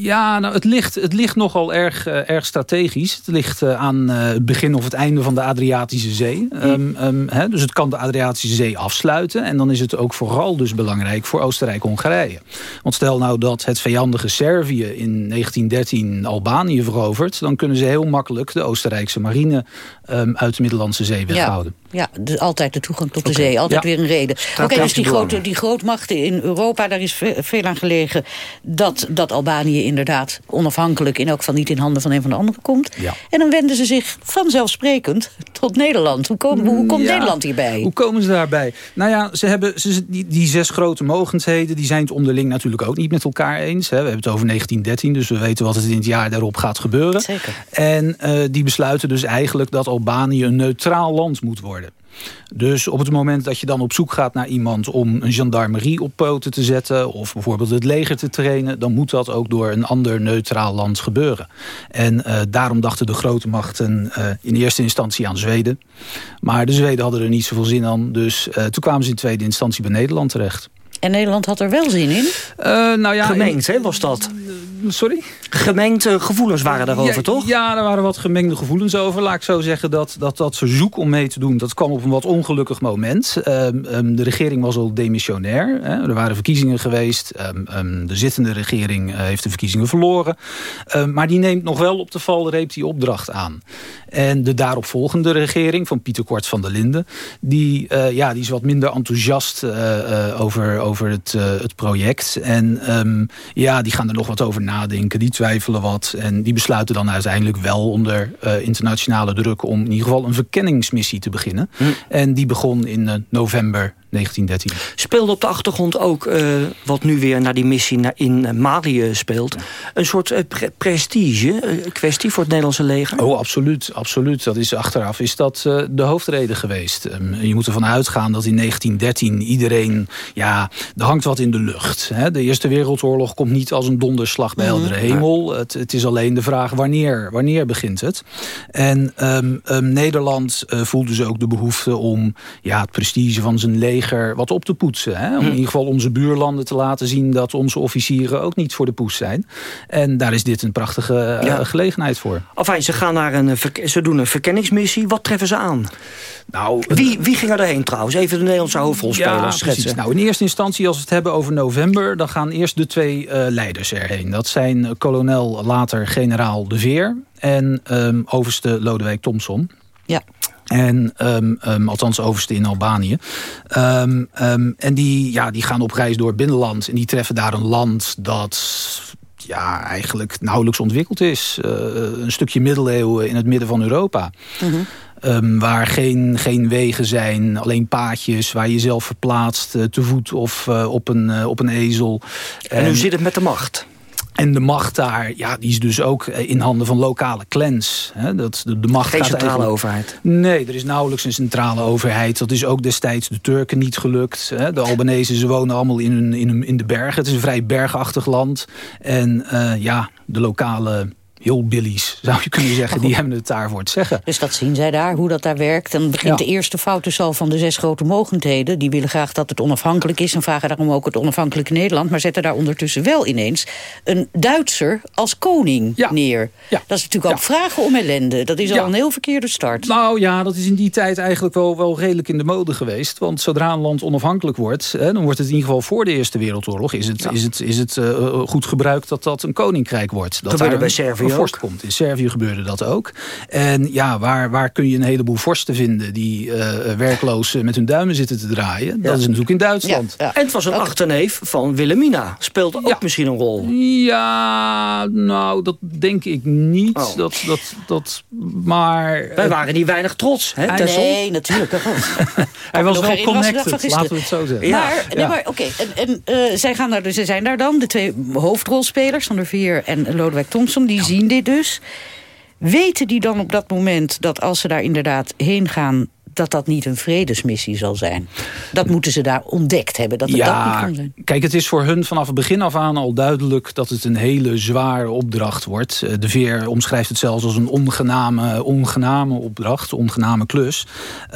Ja, nou, het, ligt, het ligt nogal erg, eh, erg strategisch. Het ligt eh, aan eh, het begin of het einde van de Adriatische Zee. Ehm, ehm, hè, dus het kan de Adriatische Zee afsluiten. En dan is het ook vooral dus belangrijk voor Oostenrijk-Hongarije. Want stel nou dat het vijandige Servië in 1913 Albanië verovert... dan kunnen ze heel makkelijk de Oostenrijkse marine ehm, uit de Middellandse Zee weghouden. Ja, dus altijd de toegang tot de zee. Altijd ja. weer een reden. Oké, dus die, grote, die grootmachten in Europa, daar is ve- veel aan gelegen... dat, dat Albanië inderdaad onafhankelijk... in elk geval niet in handen van een van de anderen komt. Ja. En dan wenden ze zich vanzelfsprekend tot Nederland. Hoe, kom, hoe komt Ja. Nederland hierbij? Hoe komen ze daarbij? Nou ja, ze hebben, ze, die, die zes grote mogendheden... die zijn het onderling natuurlijk ook niet met elkaar eens. Hè. We hebben het over 1913, dus we weten wat het in het jaar daarop gaat gebeuren. Zeker. En eh, die besluiten dus eigenlijk dat Albanië een neutraal land moet worden. Dus op het moment dat je dan op zoek gaat naar iemand... om een gendarmerie op poten te zetten... of bijvoorbeeld het leger te trainen... dan moet dat ook door een ander neutraal land gebeuren. En uh, daarom dachten de grote machten uh, in eerste instantie aan Zweden. Maar de Zweden hadden er niet zoveel zin aan. Dus uh, toen kwamen ze in tweede instantie bij Nederland terecht. En Nederland had er wel zin in? Uh, nou ja, Gemengd, hè, was dat? Sorry? Gemengde gevoelens waren daarover, ja, toch? Ja, er waren wat gemengde gevoelens over. Laat ik zo zeggen dat dat, dat verzoek om mee te doen... dat kwam op een wat ongelukkig moment. Um, um, de regering was al demissionair. Hè. Er waren verkiezingen geweest. Um, de zittende regering uh, heeft de verkiezingen verloren. maar die neemt nog wel op de valreep die opdracht aan. En de daaropvolgende regering van Pieter Kort van der Linden... die, uh, ja, die is wat minder enthousiast uh, over, over het, het project. En ja, die gaan er nog wat over nadenken. Die twijfelen wat. En die besluiten dan uiteindelijk wel onder uh, internationale druk... om in ieder geval een verkenningsmissie te beginnen. Hm. En die begon in uh, november 1913. Speelde op de achtergrond ook uh, wat nu weer naar die missie in uh, Mali speelt... een soort uh, pre prestige kwestie voor het Nederlandse leger? Oh, absoluut. absoluut. Dat is achteraf is dat de hoofdreden geweest. Um, je moet ervan uitgaan dat in 1913 iedereen... ja, er hangt wat in de lucht. Hè? De Eerste Wereldoorlog komt niet als een donderslag bij heldere mm -hmm. hemel. Het, het, is alleen de vraag wanneer, wanneer begint het. En um, um, Nederland voelde dus ook de behoefte om ja, het prestige van zijn leger wat op te poetsen. Hè? Om in ieder geval onze buurlanden te laten zien... dat onze officieren ook niet voor de poes zijn. En daar is dit een prachtige ja. uh, gelegenheid voor. Enfin, ze, gaan naar een, ze doen een verkenningsmissie. Wat treffen ze aan? Nou, wie, wie ging erheen trouwens? Even de Nederlandse hoofdrolspelers ja, schetsen. Precies. Nou, in eerste instantie, als we het hebben over november... dan gaan eerst de twee uh, leiders erheen. Dat zijn kolonel, later generaal De Veer... en um, overste Lodewijk Thomson. Ja. En um, um, althans overste in Albanië. Um, en die, ja, die gaan op reis door het binnenland. En die treffen daar een land dat ja, eigenlijk nauwelijks ontwikkeld is. Uh, een stukje middeleeuwen in het midden van Europa. Mm -hmm. Um, waar geen, geen wegen zijn, alleen paadjes waar je zelf verplaatst, uh, te voet of uh, op, een, uh, op een ezel. En, en hoe zit het met de macht? En de macht daar, ja, die is dus ook in handen van lokale clans. Dat, de, de macht Geen gaat centrale eigenlijk... overheid? Nee, er is nauwelijks een centrale overheid. Dat is ook destijds de Turken niet gelukt. De Albanese, ze wonen allemaal in, in, in de bergen. Het is een vrij bergachtig land. En uh, ja, de lokale hillbillies, zou je kunnen zeggen. Die hebben het daar voor het zeggen. Dus dat zien zij daar, hoe dat daar werkt. En begint Ja. de eerste fout dus al van de zes grote mogendheden. Die willen graag dat het onafhankelijk is... en vragen daarom ook het onafhankelijke Nederland... maar zetten daar ondertussen wel ineens een Duitser als koning neer. Dat is natuurlijk ook vragen om ellende. Dat is al Ja. een heel verkeerde start. Nou ja, dat is in die tijd eigenlijk wel, wel redelijk in de mode geweest. Want zodra een land onafhankelijk wordt... Hè, dan wordt het in ieder geval voor de Eerste Wereldoorlog... is het, is het, is het uh, goed gebruikt dat dat een koninkrijk wordt. Dat daar bij Servië een ook. vorst komt. In Servië gebeurde dat ook. En ja, waar, waar kun je een heleboel vorsten vinden... die uh, werkloos uh, met hun duimen zitten te draaien? Dat is natuurlijk in Duitsland. En het was een achterneef van Wilhelmina. Speelt ook misschien een rol. Ja, nou, dat denk ik niet. Oh. Dat, dat, dat, maar... Wij waren niet weinig trots, hè, Ah, nee, natuurlijk. Hij was wel was connected, laten we het zo zeggen. Maar, nee, maar oké. En, en eh, zij gaan daar, dus, ze zijn daar dan, de twee hoofdrolspelers, Van der Veer en Lodewijk Thompson, die zien dit dus. Weten die dan op dat moment dat als ze daar inderdaad heen gaan, dat dat niet een vredesmissie zal zijn? Dat moeten ze daar ontdekt hebben, dat het dat niet Ja, kan zijn. kijk, het is voor hun vanaf het begin af aan al duidelijk... dat het een hele zware opdracht wordt. Eh, De Veer omschrijft het zelfs als een ongename, ongename opdracht, ongename klus.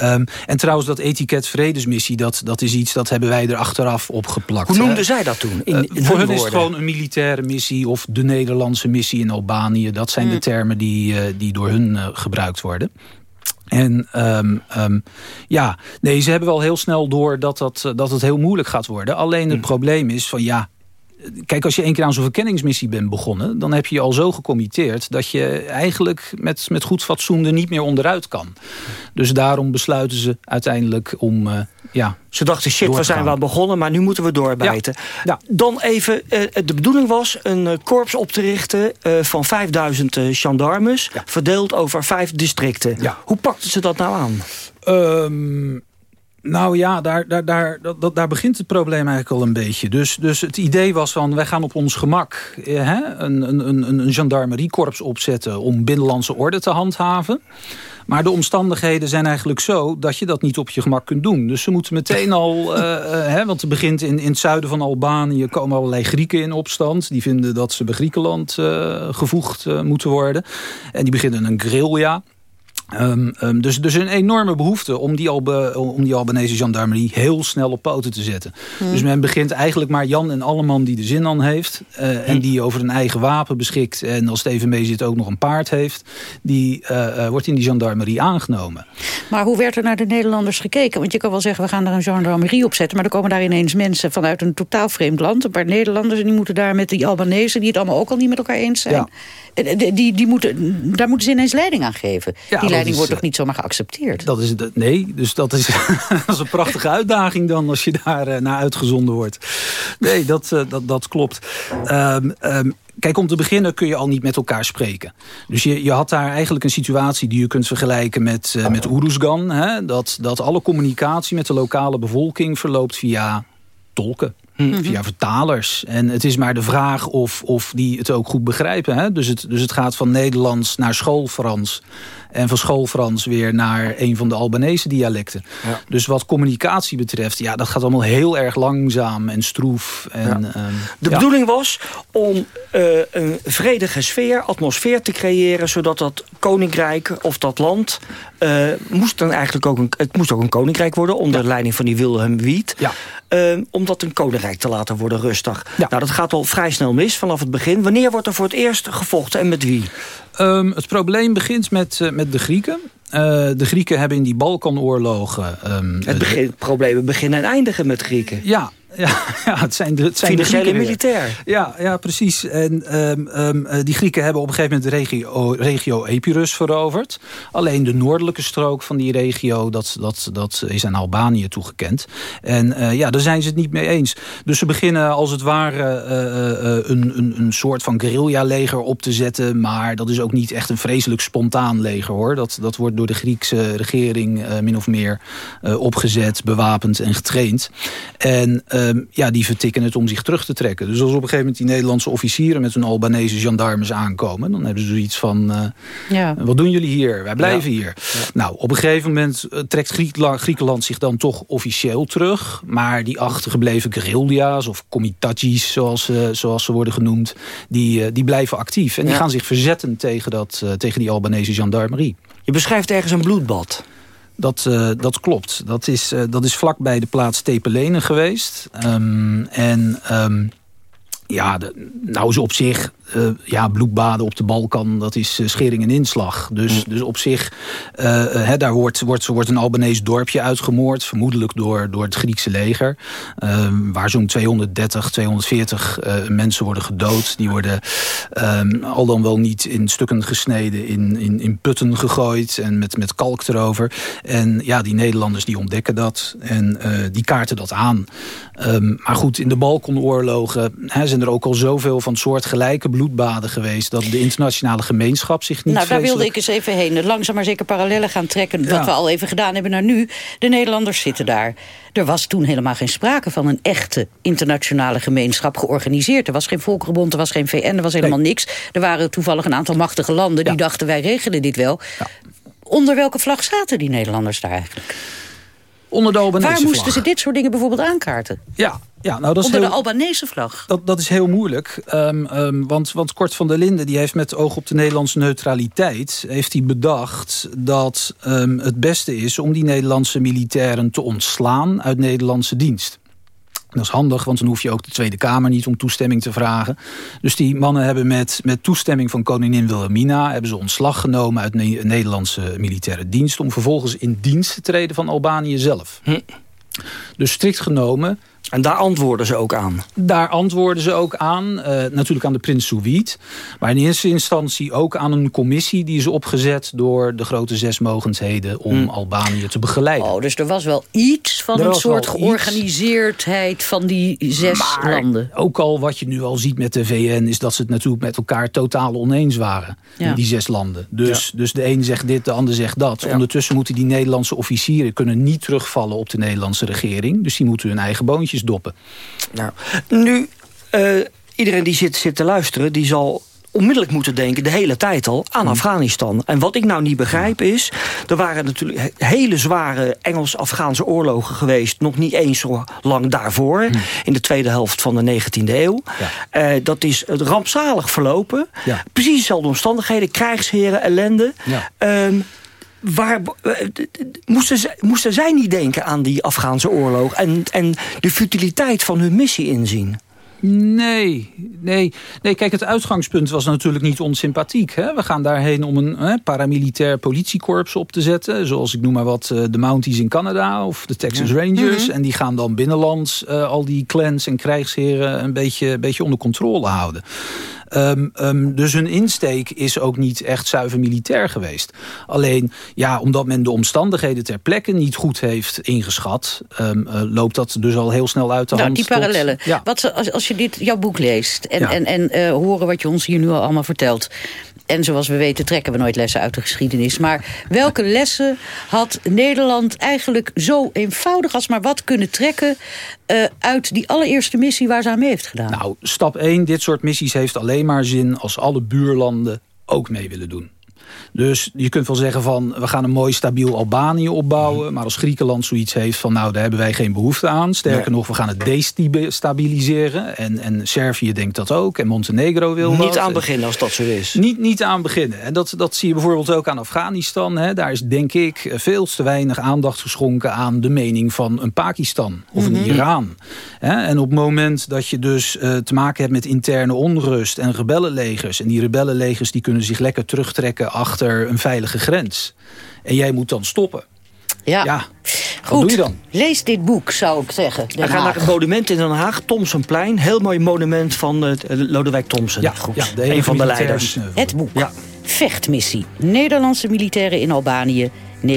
Um, en trouwens, dat etiket vredesmissie... Dat, dat is iets dat hebben wij er achteraf op geplakt. Hoe noemden hè. zij dat toen? In, Eh, voor hun hun is het gewoon een militaire missie... of de Nederlandse missie in Albanië. Dat zijn de termen die, eh, die door hun gebruikt worden. En um, um, ja, nee, ze hebben wel heel snel door dat, dat, eh, dat het heel moeilijk gaat worden. Alleen het probleem is van ja... Kijk, als je één keer aan zo'n verkenningsmissie bent begonnen... dan heb je je al zo gecommitteerd... dat je eigenlijk met, met goed fatsoen er niet meer onderuit kan. Dus daarom besluiten ze uiteindelijk om... Uh, ja, Ze dachten, shit, we zijn wel begonnen, maar nu moeten we doorbijten. Dan even, eh, de bedoeling was een eh, korps op te richten eh, van 5000 eh, gendarmes... verdeeld over vijf districten. Hoe pakten ze dat nou aan? Ehm, nou ja, daar, daar, daar, daar begint het probleem eigenlijk al een beetje. Dus, dus het idee was van, wij gaan op ons gemak eh, hè, een, een, een, een gendarmeriekorps opzetten... om binnenlandse orde te handhaven. Maar de omstandigheden zijn eigenlijk zo dat je dat niet op je gemak kunt doen. Dus ze moeten meteen al, uh, hè, want het begint in, in het zuiden van Albanië... komen allerlei Grieken in opstand. Die vinden dat ze bij Griekenland gevoegd moeten worden. En die beginnen een guerrilla. Um, um, dus, dus een enorme behoefte om die, Albe, om die Albanese gendarmerie heel snel op poten te zetten. Hmm. Dus men begint eigenlijk maar Jan en Alleman die de zin aan heeft. Uh, en die over een eigen wapen beschikt. En als het even mee zit ook nog een paard heeft. Die uh, uh, wordt in die gendarmerie aangenomen. Maar hoe werd er naar de Nederlanders gekeken? Want je kan wel zeggen we gaan daar een gendarmerie op zetten. Maar er komen daar ineens mensen vanuit een totaal vreemd land. Een paar Nederlanders en die moeten daar met die Albanese... die het allemaal ook al niet met elkaar eens zijn. Ja. Die, die moeten, daar moeten ze ineens leiding aan geven. Ja, die is, wordt toch niet zomaar geaccepteerd? Dat is, nee, dus dat is, dat is een prachtige uitdaging dan... als je daar uh, naar uitgezonden wordt. Nee, dat, uh, dat, dat klopt. Um, um, Kijk, om te beginnen kun je al niet met elkaar spreken. Dus je, je had daar eigenlijk een situatie die je kunt vergelijken met, uh, met Oeruzgan. Hè? Dat, dat alle communicatie met de lokale bevolking verloopt via tolken. Mm-hmm. Via vertalers. En het is maar de vraag of, of die het ook goed begrijpen. Hè? Dus, het, dus het gaat van Nederlands naar schoolfrans. En van schoolfrans weer naar een van de Albanese dialecten. Ja. Dus wat communicatie betreft, ja, dat gaat allemaal heel erg langzaam en stroef. En, ja. um, de ja. bedoeling was om uh, een vredige sfeer, atmosfeer te creëren... zodat dat koninkrijk of dat land... Uh, moest dan eigenlijk ook een, het moest ook een koninkrijk worden... onder de leiding van die Wilhelm Wiet. Ja. Uh, om dat een te laten worden rustig. Nou, dat gaat al vrij snel mis vanaf het begin. Wanneer wordt er voor het eerst gevochten en met wie? Um, het probleem begint met, uh, met de Grieken. Uh, de Grieken hebben in die Balkanoorlogen... Um, het begin, problemen beginnen en eindigen met Grieken. Ja, ja, ja, het zijn de, het zijn de militair. Ja, ja, precies. En um, um, die Grieken hebben op een gegeven moment de regio, regio Epirus veroverd. Alleen de noordelijke strook van die regio, dat, dat, dat is aan Albanië toegekend. En uh, ja, daar zijn ze het niet mee eens. Dus ze beginnen als het ware uh, uh, een, een, een soort van guerrilla-leger op te zetten. Maar dat is ook niet echt een vreselijk spontaan leger, hoor. Dat, dat wordt door de Griekse regering min of meer opgezet, bewapend en getraind. En um, ja, die vertikken het om zich terug te trekken. Dus als op een gegeven moment die Nederlandse officieren... met hun Albanese gendarmes aankomen... dan hebben ze zoiets van, uh, ja. wat doen jullie hier? Wij blijven ja. hier. Ja. Nou, op een gegeven moment trekt Griekland, Griekenland zich dan toch officieel terug. Maar die achtergebleven guerrilla's of komitadjis, zoals, uh, zoals ze worden genoemd... die, uh, die blijven actief. En die gaan zich verzetten tegen, dat, tegen die Albanese gendarmerie. Je beschrijft ergens een bloedbad. Dat, uh, dat klopt. Dat is, uh, dat is vlakbij de plaats Tepelene geweest. Um, en um, ja, nou is op zich uh, ja, bloedbaden op de Balkan, dat is uh, schering en inslag. Dus, mm. dus op zich, he, daar wordt, wordt, wordt een Albanese dorpje uitgemoord. Vermoedelijk door, door het Griekse leger. Um, waar zo'n 230, 240 mensen worden gedood. Die worden um, al dan wel niet in stukken gesneden, in, in, in putten gegooid. En met, met kalk erover. En ja, die Nederlanders die ontdekken dat. En die kaarten dat aan. Um, maar goed, in de Balkanoorlogen zijn er ook al zoveel van soortgelijke bloedbaden geweest... dat de internationale gemeenschap zich niet Nou, daar wilde ik eens even heen. Langzaam maar zeker parallellen gaan trekken... Ja. wat we al even gedaan hebben naar nu. De Nederlanders zitten daar. Er was toen helemaal geen sprake van een echte internationale gemeenschap georganiseerd. Er was geen Volkerenbond, er was geen VN, er was helemaal nee. niks. Er waren toevallig een aantal machtige landen... die ja. dachten, wij regelen dit wel. Ja. Onder welke vlag zaten die Nederlanders daar eigenlijk? Onder de Albanese Waar moesten vlag. ze dit soort dingen bijvoorbeeld aankaarten? Ja, ja, nou, dat is Onder heel, de Albanese vlag? Dat, dat is heel moeilijk. Um, um, want, want Kort van der Linden die heeft met oog op de Nederlandse neutraliteit... heeft hij bedacht dat um, het beste is om die Nederlandse militairen te ontslaan uit Nederlandse dienst. Dat is handig, want dan hoef je ook de Tweede Kamer niet om toestemming te vragen. Dus die mannen hebben met, met toestemming van koningin Wilhelmina... hebben ze ontslag genomen uit ne Nederlandse militaire dienst... om vervolgens in dienst te treden van Albanië zelf. Hm. Dus strikt genomen... En daar antwoorden ze ook aan? Daar antwoorden ze ook aan. Uh, natuurlijk aan de prins Souid. Maar in eerste instantie ook aan een commissie... die is opgezet door de grote zes mogendheden... om hmm. Albanië te begeleiden. Oh, dus er was wel iets van er een soort georganiseerdheid... Iets. van die zes maar landen. ook al wat je nu al ziet met de VN... is dat ze het natuurlijk met elkaar totaal oneens waren. Ja. Die zes landen. Dus, ja. dus de een zegt dit, de ander zegt dat. Ja. Ondertussen moeten die Nederlandse officieren... kunnen niet terugvallen op de Nederlandse regering. Dus die moeten hun eigen doppen. Nou, nu, uh, iedereen die zit, zit te luisteren... die zal onmiddellijk moeten denken, de hele tijd al, aan Mm. Afghanistan. En wat ik nou niet begrijp is, er waren natuurlijk he- hele zware Engels-Afghaanse oorlogen geweest, nog niet eens zo lang daarvoor, Mm. in de tweede helft van de 19e eeuw. Eh, dat is eh, rampzalig verlopen. Precies dezelfde omstandigheden, krijgsheren, ellende. Ja. Ehm, waar, eh, moesten, zij, moesten zij niet denken aan die Afghaanse oorlog... en, en de futiliteit van hun missie inzien? Nee, nee, nee, kijk, het uitgangspunt was natuurlijk niet onsympathiek. Hè? We gaan daarheen om een hè, paramilitair politiekorps op te zetten. Zoals ik noem maar wat, eh, de Mounties in Canada of de Texas Ja. Rangers. Mhm. En die gaan dan binnenlands eh, al die clans en krijgsheren een beetje, een beetje onder controle houden. Ehm, ehm, dus hun insteek is ook niet echt zuiver militair geweest. Alleen, ja, omdat men de omstandigheden ter plekke niet goed heeft ingeschat... ehm, eh, loopt dat dus al heel snel uit de Nou, hand. die tot- parallellen. ja. Wat, als, als je dit, jouw boek leest en, Ja. en, en eh, horen wat je ons hier nu al allemaal vertelt. En zoals we weten trekken we nooit lessen uit de geschiedenis. Maar welke lessen had Nederland eigenlijk zo eenvoudig als maar wat kunnen trekken... eh, uit die allereerste missie waar ze aan mee heeft gedaan? Nou, stap 1, dit soort missies heeft alleen maar zin als alle buurlanden ook mee willen doen. Dus je kunt wel zeggen van we gaan een mooi stabiel Albanië opbouwen. Maar als Griekenland zoiets heeft van nou daar hebben wij geen behoefte aan. Sterker nog, we gaan het destabiliseren. En, en Servië denkt dat ook. En Montenegro wil dat. Niet aan beginnen als dat zo is. Niet, niet aan beginnen. En dat, dat zie je bijvoorbeeld ook aan Afghanistan. Hè. Daar is denk ik veel te weinig aandacht geschonken aan de mening van een Pakistan of een Mhm. Iran. Hè. En op het moment dat je dus eh, te maken hebt met interne onrust en rebellenlegers. En die rebellenlegers die kunnen zich lekker terugtrekken achter een veilige grens. En jij moet dan stoppen. Ja. ja. Goed, doe je dan? lees dit boek, zou ik zeggen. We gaan naar het monument in Den Haag, Thomsonplein. Heel mooi monument van eh, Lodewijk Thomson. Ja, Goed. ja, de een van de leiders. Het boek. Vechtmissie. Nederlandse militairen in Albanië 1913-1914.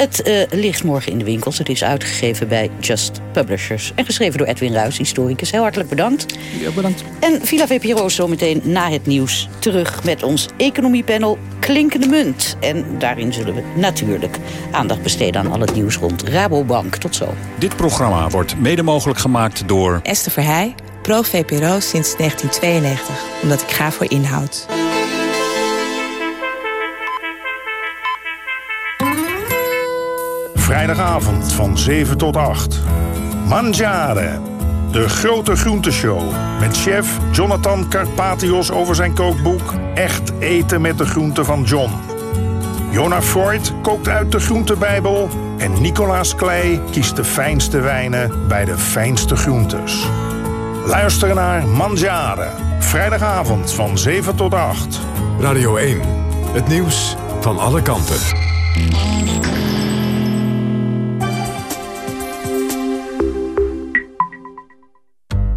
Het eh, ligt morgen in de winkels. Het is uitgegeven bij Just Publishers. En geschreven door Edwin Ruis, historicus. Heel hartelijk bedankt. Ja, bedankt. En Villa VPRO is zometeen na het nieuws terug met ons economiepanel Klinkende Munt. En daarin zullen we natuurlijk aandacht besteden aan al het nieuws rond Rabobank. Tot zo. Dit programma wordt mede mogelijk gemaakt door... Esther Verheij, pro-VPRO sinds 1992. Omdat ik ga voor inhoud. Vrijdagavond van 7 tot 8. Mangiare. De grote groenteshow. Met chef Jonathan Carpatios over zijn kookboek Echt eten met de groenten van John. Jonah Freud kookt uit de groentebijbel. En Nicolaas Klei kiest de fijnste wijnen bij de fijnste groentes. Luister naar Mangiare. Vrijdagavond van 7 tot 8. Radio 1. Het nieuws van alle kanten.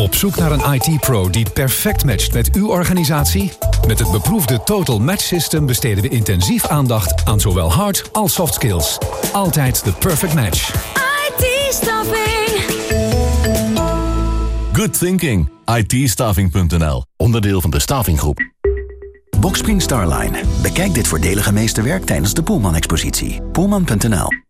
Op zoek naar een IT-pro die perfect matcht met uw organisatie? Met het beproefde Total Match System besteden we intensief aandacht aan zowel hard als soft skills. Altijd de perfect match. IT-staffing. Good thinking. ITstaffing.nl. Onderdeel van de Stavinggroep. Boxspring Starline. Bekijk dit voordelige meesterwerk tijdens de Poelman-expositie. Poelman.nl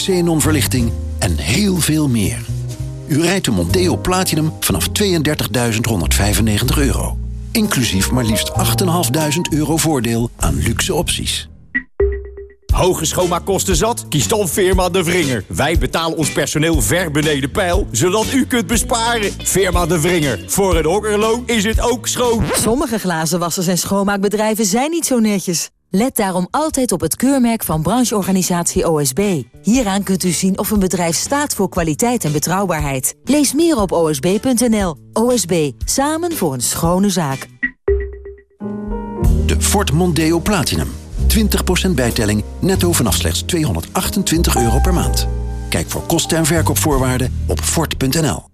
xenonverlichting en heel veel meer. U rijdt de Monteo Platinum vanaf 32.195 euro. Inclusief maar liefst 8.500 euro voordeel aan luxe opties. Hoge schoonmaakkosten zat? Kies dan Firma De Vringer. Wij betalen ons personeel ver beneden pijl, zodat u kunt besparen. Firma De Vringer. Voor een hokkerloon is het ook schoon. Sommige glazenwassers en schoonmaakbedrijven zijn niet zo netjes. Let daarom altijd op het keurmerk van brancheorganisatie OSB. Hieraan kunt u zien of een bedrijf staat voor kwaliteit en betrouwbaarheid. Lees meer op osb.nl. OSB, samen voor een schone zaak. De Ford Mondeo Platinum. 20% bijtelling netto vanaf slechts 228 euro per maand. Kijk voor kosten en verkoopvoorwaarden op Ford.nl.